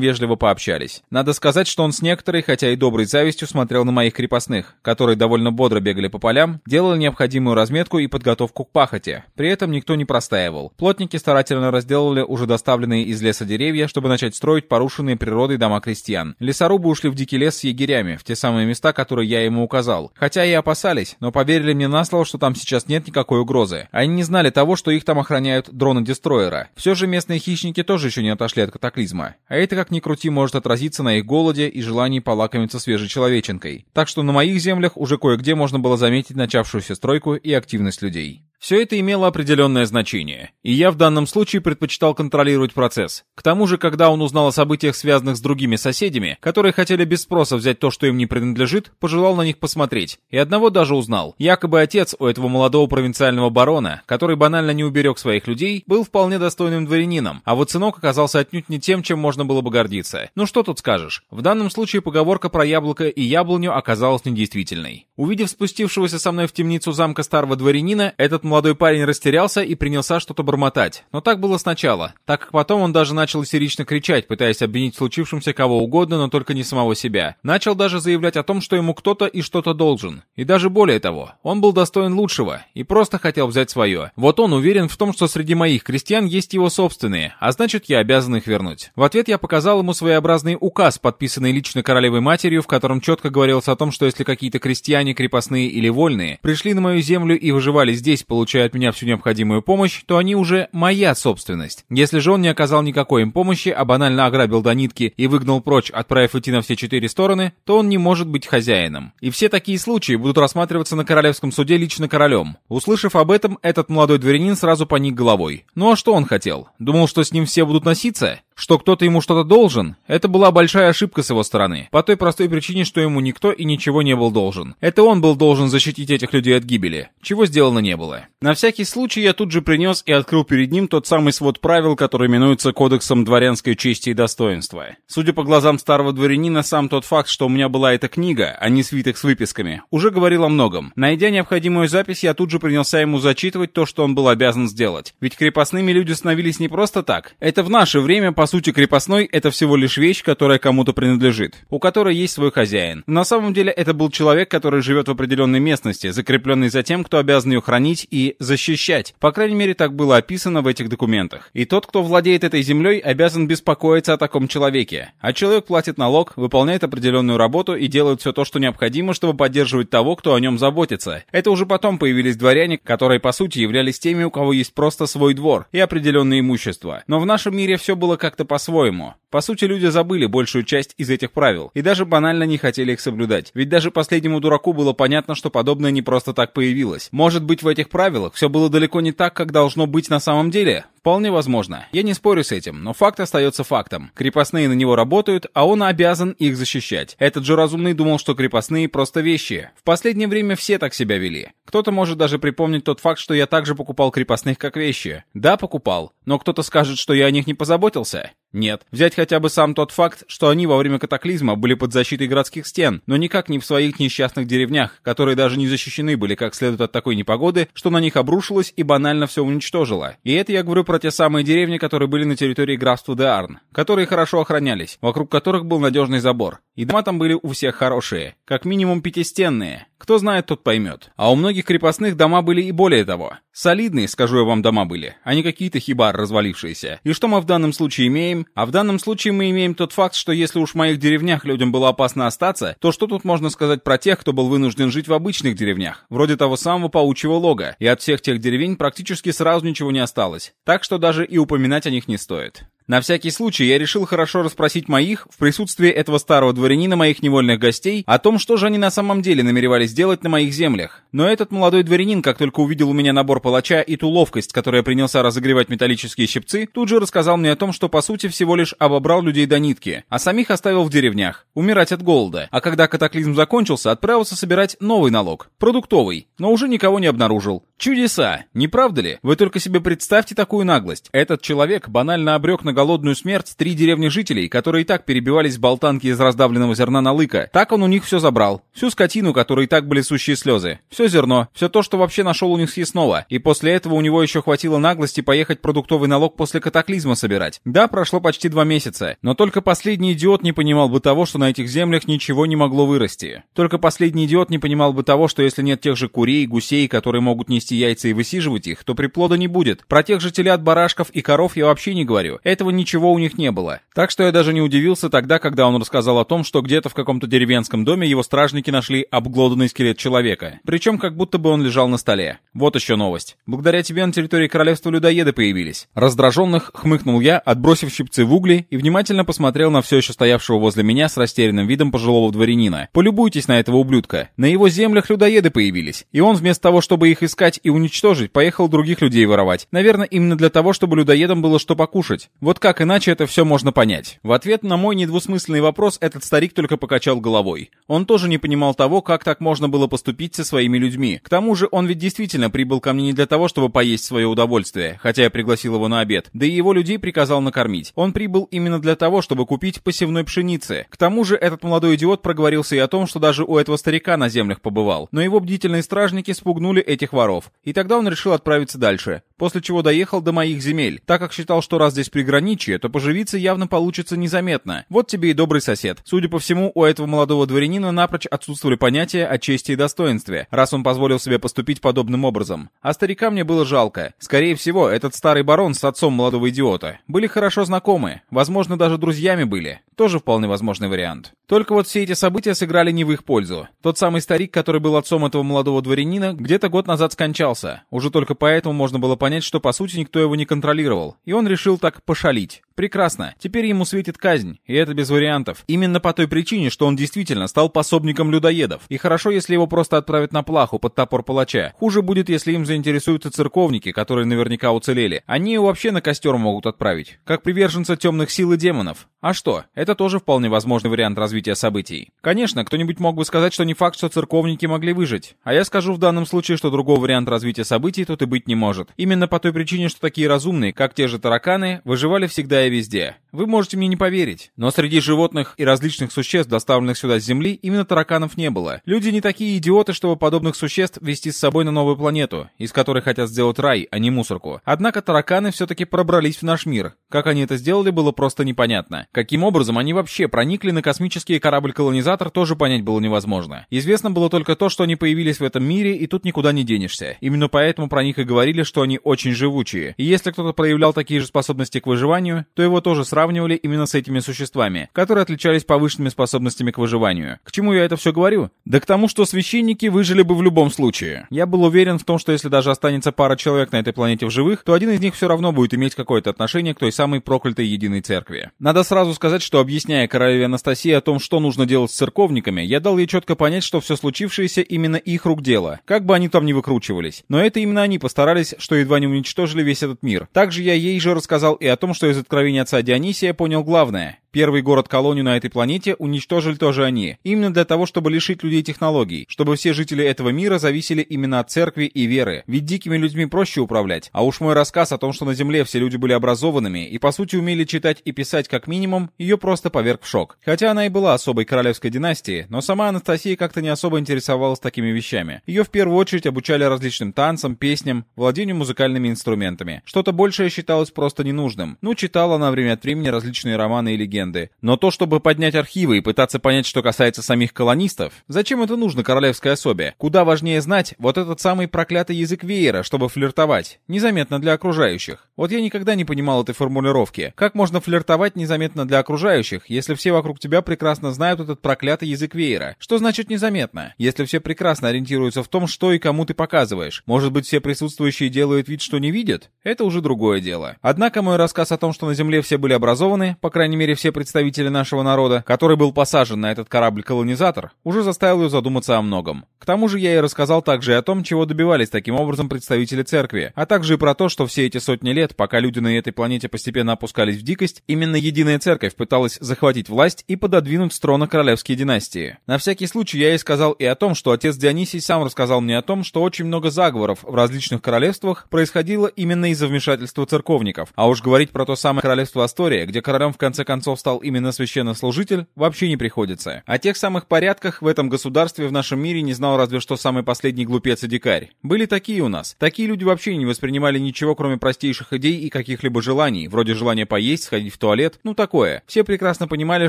вежливо пообщались. Надо сказать, что он с некоторой, хотя и доброй завистью смотрел на моих крепостных, которые довольно бодро бегали по полям, делали необходимую разметку и подготовку к пахоте. При этом никто не простаивал. Плотники старательно разделывали уже доставленные из леса деревья, чтобы начать строить порушенные природой дома крестьян. Лесорубы ушли в дикий лес с егерями, в те самые места, которые я ему указал. Хотя и опасались, но поверили мне на слово, что там сейчас нет никакой угрозы. Они не знали того, что их там охраняют дроны-дестройера. Все же местные хищники тоже еще не отошли от катаклизма. А это, как ни крути, может отразиться на их голоде и желании полакомиться свежей человеченкой. Так что на моих землях уже кое-где можно было заметить начавшуюся стройку и активность людей. Все это имело определенное значение, и я в данном случае предпочитал контролировать процесс. К тому же, когда он узнал о событиях, связанных с другими соседями, которые хотели без спроса взять то, что им не принадлежит, пожелал на них посмотреть. И одного даже узнал. Якобы отец у этого молодого провинциального барона, который банально не уберег своих людей, был вполне достойным дворянином, а вот сынок оказался отнюдь не тем, чем можно было бы гордиться. Ну что тут скажешь? В данном случае поговорка про яблоко и яблоню оказалась недействительной. Увидев спустившегося со мной в темницу замка старого дворянина, этот молодой парень растерялся и принялся что-то бормотать. Но так было сначала, так как потом он даже начал истерично кричать, пытаясь обвинить в случившемся кого угодно, но только не самого себя. Начал даже заявлять о том, что ему кто-то и что-то должен. И даже более того, он был достоин лучшего и просто хотел взять свое. Вот он уверен в том, что среди моих крестьян есть его собственные, а значит я обязан их вернуть. В ответ я показал ему своеобразный указ, подписанный лично королевой матерью, в котором четко говорилось о том, что если какие-то крестьяне, крепостные или вольные пришли на мою землю и выживали здесь, получая от меня всю необходимую помощь, то они уже моя собственность. Если же он не оказал никакой им помощи, а банально ограбил до нитки и выгнал прочь, отправив идти на все четыре стороны, то он не может быть хозяином. И все такие случаи будут рассматриваться на королевском суде лично королем. Услышав об этом, этот молодой дворянин сразу поник головой. Ну а что он хотел? Думал, что с ним все будут носиться? Что кто-то ему что-то должен? Это была большая ошибка с его стороны. По той простой причине, что ему никто и ничего не был должен. Это он был должен защитить этих людей от гибели. Чего сделано не было. На всякий случай я тут же принес и открыл перед ним тот самый свод правил, который именуется Кодексом дворянской чести и достоинства. Судя по глазам старого дворянина, сам тот факт, что у меня была эта книга, а не свиток с выписками, уже говорил о многом. Найдя необходимую запись, я тут же принялся ему зачитывать то, что он был обязан сделать. Ведь крепостными люди становились не просто так. Это в наше время, по сути, крепостной — это всего лишь вещь, которая кому-то принадлежит, у которой есть свой хозяин. На самом деле это был человек, который живет в определенной местности, закрепленный за тем, кто обязан ее хранить и защищать. По крайней мере, так было описано в этих документах. И тот, кто владеет этой землей, обязан беспокоиться о таком человеке. А человек платит налог, выполняет определенную работу и делает все то, что необходимо, чтобы поддерживать того, кто о нем заботится. Это уже потом появились дворяне, которые, по сути, являлись теми, у кого есть просто свой двор и определенное имущество. Но в нашем мире все было как-то по-своему. По сути, люди забыли большую часть из этих правил и даже банально не хотели их соблюдать. Ведь даже последнему дураку было понятно, что подобное не просто так появилось. Может быть, в этих правилах все было далеко не так, как должно быть на самом деле? Вполне возможно. Я не спорю с этим, но факт остается фактом. Крепостные на него работают, а он обязан их защищать. Этот же разумный думал, что крепостные просто вещи. В последнее время все так себя вели. Кто-то может даже припомнить тот факт, что я также покупал крепостных как вещи. Да, покупал, но кто-то скажет, что я о них не позаботился. Нет. Взять хотя бы сам тот факт, что они во время катаклизма были под защитой городских стен, но никак не в своих несчастных деревнях, которые даже не защищены были как следует от такой непогоды, что на них обрушилось и банально все уничтожило. И это я говорю про те самые деревни, которые были на территории графства Деарн, которые хорошо охранялись, вокруг которых был надежный забор. И дома там были у всех хорошие, как минимум пятистенные. Кто знает, тот поймет. А у многих крепостных дома были и более того. Солидные, скажу я вам, дома были, а не какие-то хибар развалившиеся. И что мы в данном случае имеем? А в данном случае мы имеем тот факт, что если уж в моих деревнях людям было опасно остаться, то что тут можно сказать про тех, кто был вынужден жить в обычных деревнях, вроде того самого паучьего лога, и от всех тех деревень практически сразу ничего не осталось. Так что даже и упоминать о них не стоит. На всякий случай я решил хорошо расспросить моих, в присутствии этого старого дворянина моих невольных гостей, о том, что же они на самом деле намеревались делать на моих землях. Но этот молодой дворянин, как только увидел у меня набор палача и ту ловкость, которая принялся разогревать металлические щипцы, тут же рассказал мне о том, что по сути всего лишь обобрал людей до нитки, а самих оставил в деревнях, умирать от голода. А когда катаклизм закончился, отправился собирать новый налог, продуктовый, но уже никого не обнаружил. Чудеса, не правда ли? Вы только себе представьте такую наглость. Этот человек банально обрек на голодную смерть три деревни жителей, которые и так перебивались болтанки из раздавленного зерна на лыка. Так он у них все забрал. Всю скотину, которые и так были сущие слезы. Все зерно. Все то, что вообще нашел у них съестного. И после этого у него еще хватило наглости поехать продуктовый налог после катаклизма собирать. Да, прошло почти два месяца. Но только последний идиот не понимал бы того, что на этих землях ничего не могло вырасти. Только последний идиот не понимал бы того, что если нет тех же курей, гусей, которые могут нести яйца и высиживать их, то приплода не будет. Про тех же телят, барашков и коров я вообще не говорю. Этого этого ничего у них не было. Так что я даже не удивился тогда, когда он рассказал о том, что где-то в каком-то деревенском доме его стражники нашли обглоданный скелет человека. Причем как будто бы он лежал на столе. Вот еще новость. Благодаря тебе на территории королевства людоеды появились. Раздраженных хмыкнул я, отбросив щипцы в угли и внимательно посмотрел на все еще стоявшего возле меня с растерянным видом пожилого дворянина. Полюбуйтесь на этого ублюдка. На его землях людоеды появились. И он вместо того, чтобы их искать и уничтожить, поехал других людей воровать. Наверное, именно для того, чтобы людоедам было что покушать. Вот как иначе это все можно понять? В ответ на мой недвусмысленный вопрос этот старик только покачал головой. Он тоже не понимал того, как так можно было поступить со своими людьми. К тому же он ведь действительно прибыл ко мне не для того, чтобы поесть свое удовольствие, хотя я пригласил его на обед, да и его людей приказал накормить. Он прибыл именно для того, чтобы купить посевной пшеницы. К тому же этот молодой идиот проговорился и о том, что даже у этого старика на землях побывал. Но его бдительные стражники спугнули этих воров. И тогда он решил отправиться дальше, после чего доехал до моих земель, так как считал, что раз здесь приграничье, пограничье, то поживиться явно получится незаметно. Вот тебе и добрый сосед. Судя по всему, у этого молодого дворянина напрочь отсутствовали понятия о чести и достоинстве, раз он позволил себе поступить подобным образом. А старика мне было жалко. Скорее всего, этот старый барон с отцом молодого идиота были хорошо знакомы, возможно, даже друзьями были. Тоже вполне возможный вариант. Только вот все эти события сыграли не в их пользу. Тот самый старик, который был отцом этого молодого дворянина, где-то год назад скончался. Уже только поэтому можно было понять, что по сути никто его не контролировал. И он решил так пошалить. Прекрасно. Теперь ему светит казнь, и это без вариантов. Именно по той причине, что он действительно стал пособником людоедов. И хорошо, если его просто отправят на плаху под топор палача. Хуже будет, если им заинтересуются церковники, которые наверняка уцелели. Они его вообще на костер могут отправить, как приверженца темных сил и демонов. А что? Это тоже вполне возможный вариант развития событий. Конечно, кто-нибудь мог бы сказать, что не факт, что церковники могли выжить. А я скажу в данном случае, что другого варианта развития событий тут и быть не может. Именно по той причине, что такие разумные, как те же тараканы, выживали всегда и везде. Вы можете мне не поверить, но среди животных и различных существ, доставленных сюда с Земли, именно тараканов не было. Люди не такие идиоты, чтобы подобных существ вести с собой на новую планету, из которой хотят сделать рай, а не мусорку. Однако тараканы все-таки пробрались в наш мир. Как они это сделали, было просто непонятно. Каким образом они вообще проникли на космический корабль-колонизатор, тоже понять было невозможно. Известно было только то, что они появились в этом мире, и тут никуда не денешься. Именно поэтому про них и говорили, что они очень живучие. И если кто-то проявлял такие же способности к выживанию, то его тоже сравнивали именно с этими существами, которые отличались повышенными способностями к выживанию. К чему я это все говорю? Да к тому, что священники выжили бы в любом случае. Я был уверен в том, что если даже останется пара человек на этой планете в живых, то один из них все равно будет иметь какое-то отношение к той самой проклятой единой церкви. Надо сразу сказать, что объясняя королеве Анастасии о том, что нужно делать с церковниками, я дал ей четко понять, что все случившееся именно их рук дело, как бы они там ни выкручивались. Но это именно они постарались, что едва не уничтожили весь этот мир. Также я ей же рассказал и о том, что из откровения отца Дионисия понял главное. Первый город-колонию на этой планете уничтожили тоже они. Именно для того, чтобы лишить людей технологий, чтобы все жители этого мира зависели именно от церкви и веры. Ведь дикими людьми проще управлять. А уж мой рассказ о том, что на Земле все люди были образованными и по сути умели читать и писать как минимум, ее просто поверг в шок. Хотя она и была особой королевской династии, но сама Анастасия как-то не особо интересовалась такими вещами. Ее в первую очередь обучали различным танцам, песням, владению музыкальными инструментами. Что-то большее считалось просто ненужным. Ну, читала она время от времени различные романы и легенды. Но то, чтобы поднять архивы и пытаться понять, что касается самих колонистов, зачем это нужно королевской особе? Куда важнее знать вот этот самый проклятый язык веера, чтобы флиртовать. Незаметно для окружающих. Вот я никогда не понимал этой формулировки. Как можно флиртовать незаметно для окружающих, если все вокруг тебя прекрасно знают этот проклятый язык веера? Что значит незаметно? Если все прекрасно ориентируются в том, что и кому ты показываешь. Может быть, все присутствующие делают вид, что не видят? Это уже другое дело. Однако мой рассказ о том, что на Земле все были образованы, по крайней мере все представители нашего народа, который был посажен на этот корабль-колонизатор, уже заставил ее задуматься о многом. К тому же я ей рассказал также и о том, чего добивались таким образом представители церкви, а также и про то, что все эти сотни лет, пока люди на этой планете постепенно опускались в дикость, именно единая церковь пыталась захватить власть и пододвинуть с трона королевские династии. На всякий случай я ей сказал и о том, что отец Дионисий сам рассказал мне о том, что очень много заговоров в различных королевствах происходило именно из-за вмешательства церковников, а уж говорить про то самое королевство Астория, где королем в конце концов стал именно священнослужитель, вообще не приходится. О тех самых порядках в этом государстве в нашем мире не знал разве что самый последний глупец и дикарь. Были такие у нас. Такие люди вообще не воспринимали ничего, кроме простейших идей и каких-либо желаний, вроде желания поесть, сходить в туалет, ну такое. Все прекрасно понимали,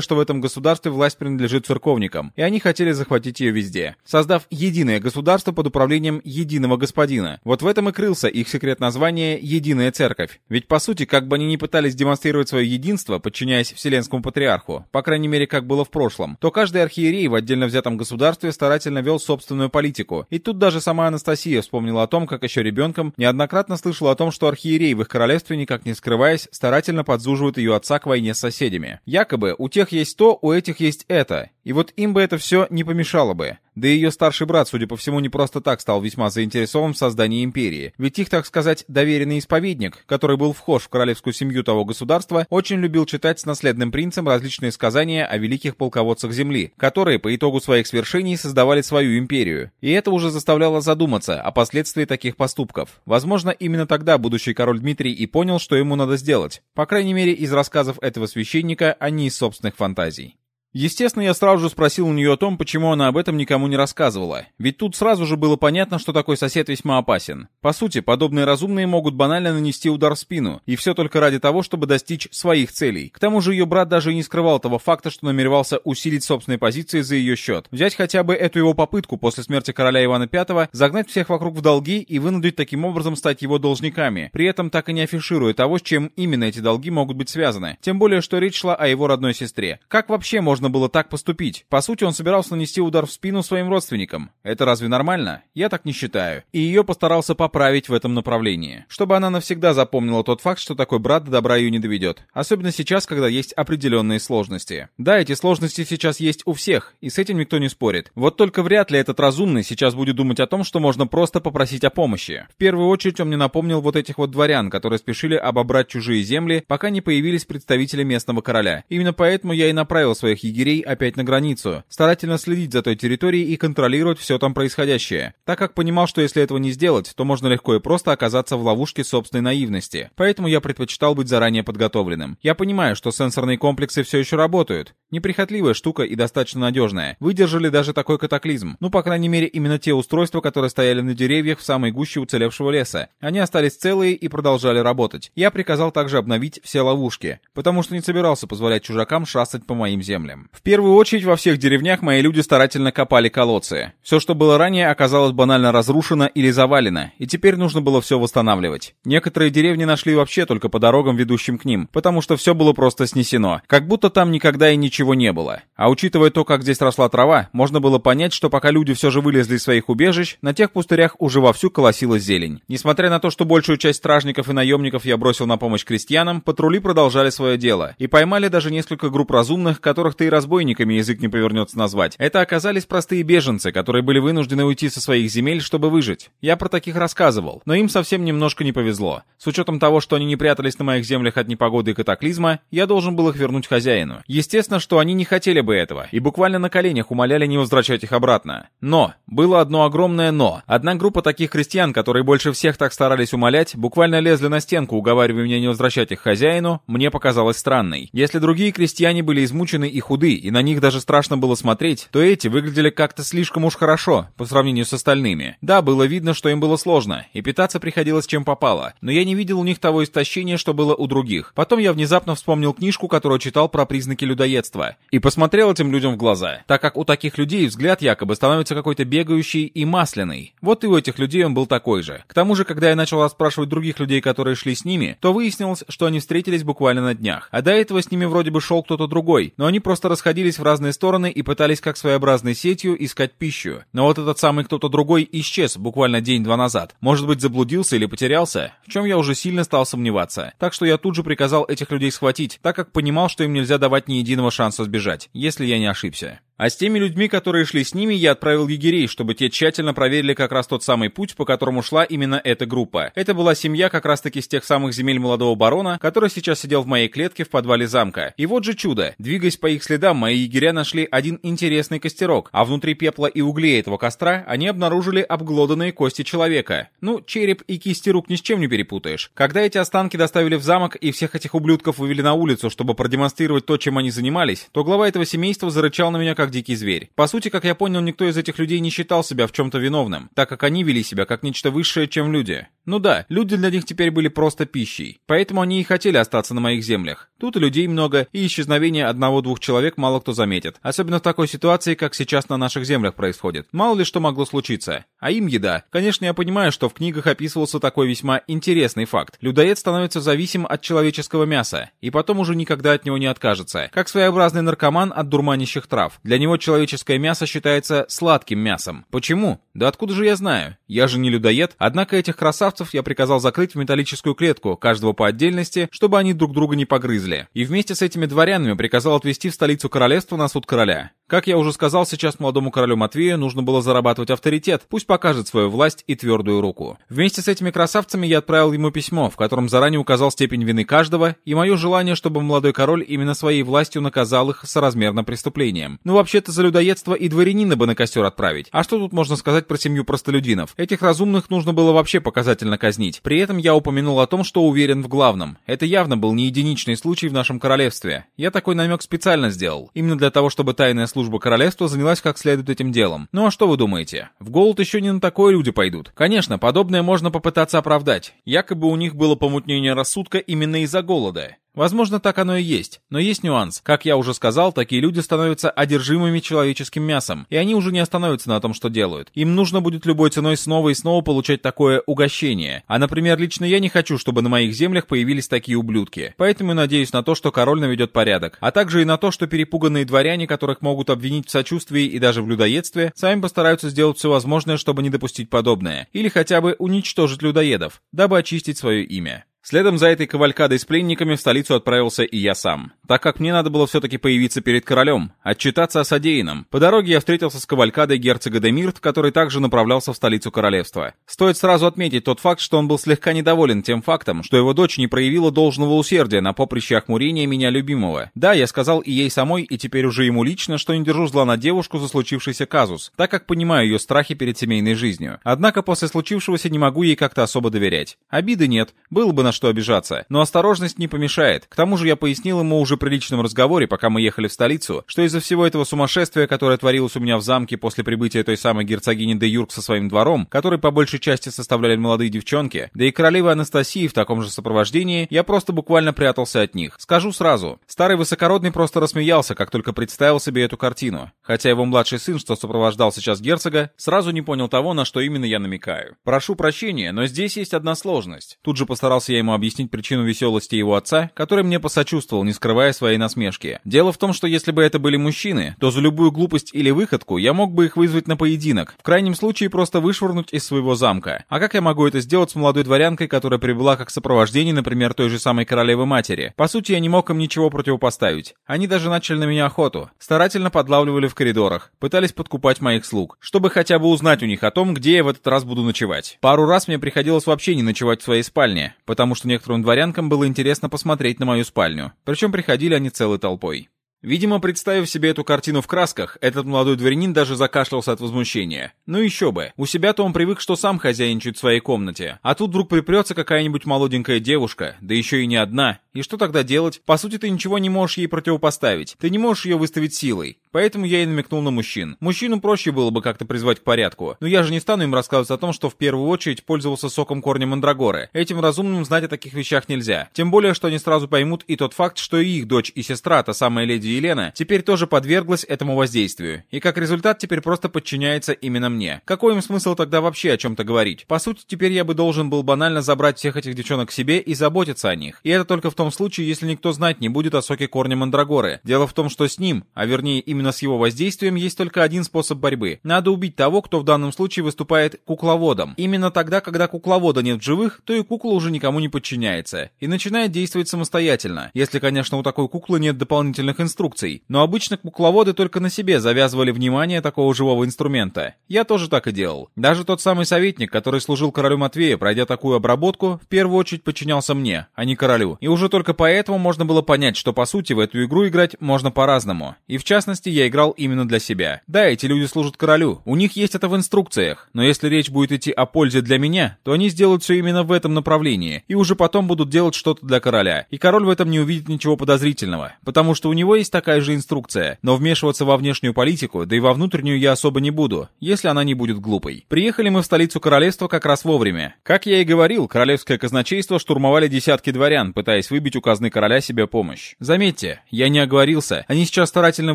что в этом государстве власть принадлежит церковникам, и они хотели захватить ее везде, создав единое государство под управлением единого господина. Вот в этом и крылся их секрет названия «Единая церковь». Ведь по сути, как бы они ни пытались демонстрировать свое единство, подчиняясь Вселенскому патриарху, по крайней мере, как было в прошлом, то каждый архиерей в отдельно взятом государстве старательно вел собственную политику. И тут даже сама Анастасия вспомнила о том, как еще ребенком неоднократно слышала о том, что архиерей в их королевстве, никак не скрываясь, старательно подзуживают ее отца к войне с соседями. Якобы у тех есть то, у этих есть это. И вот им бы это все не помешало бы. Да и ее старший брат, судя по всему, не просто так стал весьма заинтересован в создании империи. Ведь их, так сказать, доверенный исповедник, который был вхож в королевскую семью того государства, очень любил читать с наследным принцем различные сказания о великих полководцах земли, которые по итогу своих свершений создавали свою империю. И это уже заставляло задуматься о последствии таких поступков. Возможно, именно тогда будущий король Дмитрий и понял, что ему надо сделать. По крайней мере, из рассказов этого священника, а не из собственных фантазий. Естественно, я сразу же спросил у нее о том, почему она об этом никому не рассказывала. Ведь тут сразу же было понятно, что такой сосед весьма опасен. По сути, подобные разумные могут банально нанести удар в спину, и все только ради того, чтобы достичь своих целей. К тому же ее брат даже и не скрывал того факта, что намеревался усилить собственные позиции за ее счет. Взять хотя бы эту его попытку после смерти короля Ивана V, загнать всех вокруг в долги и вынудить таким образом стать его должниками, при этом так и не афишируя того, с чем именно эти долги могут быть связаны. Тем более, что речь шла о его родной сестре. Как вообще можно можно было так поступить. По сути, он собирался нанести удар в спину своим родственникам. Это разве нормально? Я так не считаю. И ее постарался поправить в этом направлении. Чтобы она навсегда запомнила тот факт, что такой брат до добра ее не доведет. Особенно сейчас, когда есть определенные сложности. Да, эти сложности сейчас есть у всех, и с этим никто не спорит. Вот только вряд ли этот разумный сейчас будет думать о том, что можно просто попросить о помощи. В первую очередь он мне напомнил вот этих вот дворян, которые спешили обобрать чужие земли, пока не появились представители местного короля. Именно поэтому я и направил своих егерей опять на границу, старательно следить за той территорией и контролировать все там происходящее, так как понимал, что если этого не сделать, то можно легко и просто оказаться в ловушке собственной наивности. Поэтому я предпочитал быть заранее подготовленным. Я понимаю, что сенсорные комплексы все еще работают. Неприхотливая штука и достаточно надежная. Выдержали даже такой катаклизм. Ну, по крайней мере, именно те устройства, которые стояли на деревьях в самой гуще уцелевшего леса. Они остались целые и продолжали работать. Я приказал также обновить все ловушки, потому что не собирался позволять чужакам шастать по моим землям. В первую очередь во всех деревнях мои люди старательно копали колодцы. Все, что было ранее, оказалось банально разрушено или завалено, и теперь нужно было все восстанавливать. Некоторые деревни нашли вообще только по дорогам, ведущим к ним, потому что все было просто снесено. Как будто там никогда и ничего не было. А учитывая то, как здесь росла трава, можно было понять, что пока люди все же вылезли из своих убежищ, на тех пустырях уже вовсю колосилась зелень. Несмотря на то, что большую часть стражников и наемников я бросил на помощь крестьянам, патрули продолжали свое дело. И поймали даже несколько групп разумных, которых-то и разбойниками язык не повернется назвать. Это оказались простые беженцы, которые были вынуждены уйти со своих земель, чтобы выжить. Я про таких рассказывал, но им совсем немножко не повезло. С учетом того, что они не прятались на моих землях от непогоды и катаклизма, я должен был их вернуть хозяину. Естественно, что они не хотели бы этого, и буквально на коленях умоляли не возвращать их обратно. Но! Было одно огромное «но». Одна группа таких крестьян, которые больше всех так старались умолять, буквально лезли на стенку, уговаривая меня не возвращать их хозяину, мне показалось странной. Если другие крестьяне были измучены и худы, и на них даже страшно было смотреть, то эти выглядели как-то слишком уж хорошо, по сравнению с остальными. Да, было видно, что им было сложно, и питаться приходилось чем попало, но я не видел у них того истощения, что было у других. Потом я внезапно вспомнил книжку, которую читал про признаки людоедства, и посмотрел этим людям в глаза, так как у таких людей взгляд якобы становится какой-то бегающий и масляный. Вот и у этих людей он был такой же. К тому же, когда я начал расспрашивать других людей, которые шли с ними, то выяснилось, что они встретились буквально на днях. А до этого с ними вроде бы шел кто-то другой, но они просто расходились в разные стороны и пытались как своеобразной сетью искать пищу. Но вот этот самый кто-то другой исчез буквально день-два назад. Может быть заблудился или потерялся? В чем я уже сильно стал сомневаться. Так что я тут же приказал этих людей схватить, так как понимал, что им нельзя давать ни единого шанса сбежать, если я не ошибся. А с теми людьми, которые шли с ними, я отправил егерей, чтобы те тщательно проверили как раз тот самый путь, по которому шла именно эта группа. Это была семья как раз-таки с тех самых земель молодого барона, который сейчас сидел в моей клетке в подвале замка. И вот же чудо. Двигаясь по их следам, мои егеря нашли один интересный костерок, а внутри пепла и углей этого костра они обнаружили обглоданные кости человека. Ну, череп и кисти рук ни с чем не перепутаешь. Когда эти останки доставили в замок и всех этих ублюдков вывели на улицу, чтобы продемонстрировать то, чем они занимались, то глава этого семейства зарычал на меня как дикий зверь. По сути, как я понял, никто из этих людей не считал себя в чем-то виновным, так как они вели себя как нечто высшее, чем люди. Ну да, люди для них теперь были просто пищей. Поэтому они и хотели остаться на моих землях. Тут людей много, и исчезновение одного-двух человек мало кто заметит. Особенно в такой ситуации, как сейчас на наших землях происходит. Мало ли что могло случиться. А им еда. Конечно, я понимаю, что в книгах описывался такой весьма интересный факт. Людоед становится зависим от человеческого мяса, и потом уже никогда от него не откажется. Как своеобразный наркоман от дурманящих трав. Для него человеческое мясо считается сладким мясом. Почему? Да откуда же я знаю? Я же не людоед. Однако этих красавцев я приказал закрыть в металлическую клетку, каждого по отдельности, чтобы они друг друга не погрызли. И вместе с этими дворянами приказал отвезти в столицу королевства на суд короля. Как я уже сказал, сейчас молодому королю Матвею нужно было зарабатывать авторитет, пусть покажет свою власть и твердую руку. Вместе с этими красавцами я отправил ему письмо, в котором заранее указал степень вины каждого и мое желание, чтобы молодой король именно своей властью наказал их соразмерно преступлением. Ну вообще-то за людоедство и дворянина бы на костер отправить. А что тут можно сказать про семью простолюдинов? Этих разумных нужно было вообще показательно казнить. При этом я упомянул о том, что уверен в главном. Это явно был не единичный случай в нашем королевстве. Я такой намек специально сделал. Именно для того, чтобы тайная служба служба королевства занялась как следует этим делом. Ну а что вы думаете? В голод еще не на такое люди пойдут. Конечно, подобное можно попытаться оправдать. Якобы у них было помутнение рассудка именно из-за голода. Возможно, так оно и есть, но есть нюанс. Как я уже сказал, такие люди становятся одержимыми человеческим мясом, и они уже не остановятся на том, что делают. Им нужно будет любой ценой снова и снова получать такое угощение. А, например, лично я не хочу, чтобы на моих землях появились такие ублюдки. Поэтому надеюсь на то, что король наведет порядок. А также и на то, что перепуганные дворяне, которых могут обвинить в сочувствии и даже в людоедстве, сами постараются сделать все возможное, чтобы не допустить подобное. Или хотя бы уничтожить людоедов, дабы очистить свое имя. Следом за этой кавалькадой с пленниками в столицу отправился и я сам, так как мне надо было все-таки появиться перед королем, отчитаться о содеянном. По дороге я встретился с кавалькадой герцога Демирт, который также направлялся в столицу королевства. Стоит сразу отметить тот факт, что он был слегка недоволен тем фактом, что его дочь не проявила должного усердия на поприще охмурения меня любимого. Да, я сказал и ей самой, и теперь уже ему лично, что не держу зла на девушку за случившийся казус, так как понимаю ее страхи перед семейной жизнью. Однако после случившегося не могу ей как-то особо доверять. Обиды нет, было бы на что обижаться. Но осторожность не помешает. К тому же я пояснил ему уже при личном разговоре, пока мы ехали в столицу, что из-за всего этого сумасшествия, которое творилось у меня в замке после прибытия той самой герцогини де Юрк со своим двором, который по большей части составляли молодые девчонки, да и королевы Анастасии в таком же сопровождении, я просто буквально прятался от них. Скажу сразу, старый высокородный просто рассмеялся, как только представил себе эту картину. хотя его младший сын, что сопровождал сейчас герцога, сразу не понял того, на что именно я намекаю. Прошу прощения, но здесь есть одна сложность. Тут же постарался я ему объяснить причину веселости его отца, который мне посочувствовал, не скрывая своей насмешки. Дело в том, что если бы это были мужчины, то за любую глупость или выходку я мог бы их вызвать на поединок, в крайнем случае просто вышвырнуть из своего замка. А как я могу это сделать с молодой дворянкой, которая прибыла как сопровождение, например, той же самой королевы матери? По сути, я не мог им ничего противопоставить. Они даже начали на меня охоту. Старательно подлавливали в коридорах, пытались подкупать моих слуг, чтобы хотя бы узнать у них о том, где я в этот раз буду ночевать. Пару раз мне приходилось вообще не ночевать в своей спальне, потому что некоторым дворянкам было интересно посмотреть на мою спальню. Причем приходили они целой толпой. Видимо, представив себе эту картину в красках, этот молодой дворянин даже закашлялся от возмущения. Ну еще бы. У себя-то он привык, что сам хозяйничает в своей комнате. А тут вдруг припрется какая-нибудь молоденькая девушка, да еще и не одна. И что тогда делать? По сути, ты ничего не можешь ей противопоставить. Ты не можешь ее выставить силой. Поэтому я и намекнул на мужчин. Мужчину проще было бы как-то призвать к порядку. Но я же не стану им рассказывать о том, что в первую очередь пользовался соком корня мандрагоры. Этим разумным знать о таких вещах нельзя. Тем более, что они сразу поймут и тот факт, что и их дочь и сестра, та самая леди Елена, теперь тоже подверглась этому воздействию. И как результат теперь просто подчиняется именно мне. Какой им смысл тогда вообще о чем-то говорить? По сути, теперь я бы должен был банально забрать всех этих девчонок к себе и заботиться о них. И это только в том случае, если никто знать не будет о соке корня мандрагоры. Дело в том, что с ним, а вернее именно Именно с его воздействием есть только один способ борьбы. Надо убить того, кто в данном случае выступает кукловодом. Именно тогда, когда кукловода нет в живых, то и кукла уже никому не подчиняется. И начинает действовать самостоятельно. Если, конечно, у такой куклы нет дополнительных инструкций. Но обычно кукловоды только на себе завязывали внимание такого живого инструмента. Я тоже так и делал. Даже тот самый советник, который служил королю Матвея, пройдя такую обработку, в первую очередь подчинялся мне, а не королю. И уже только поэтому можно было понять, что по сути в эту игру играть можно по-разному. И в частности, я играл именно для себя. Да, эти люди служат королю, у них есть это в инструкциях, но если речь будет идти о пользе для меня, то они сделают все именно в этом направлении, и уже потом будут делать что-то для короля. И король в этом не увидит ничего подозрительного, потому что у него есть такая же инструкция, но вмешиваться во внешнюю политику, да и во внутреннюю я особо не буду, если она не будет глупой. Приехали мы в столицу королевства как раз вовремя. Как я и говорил, королевское казначейство штурмовали десятки дворян, пытаясь выбить у казны короля себе помощь. Заметьте, я не оговорился, они сейчас старательно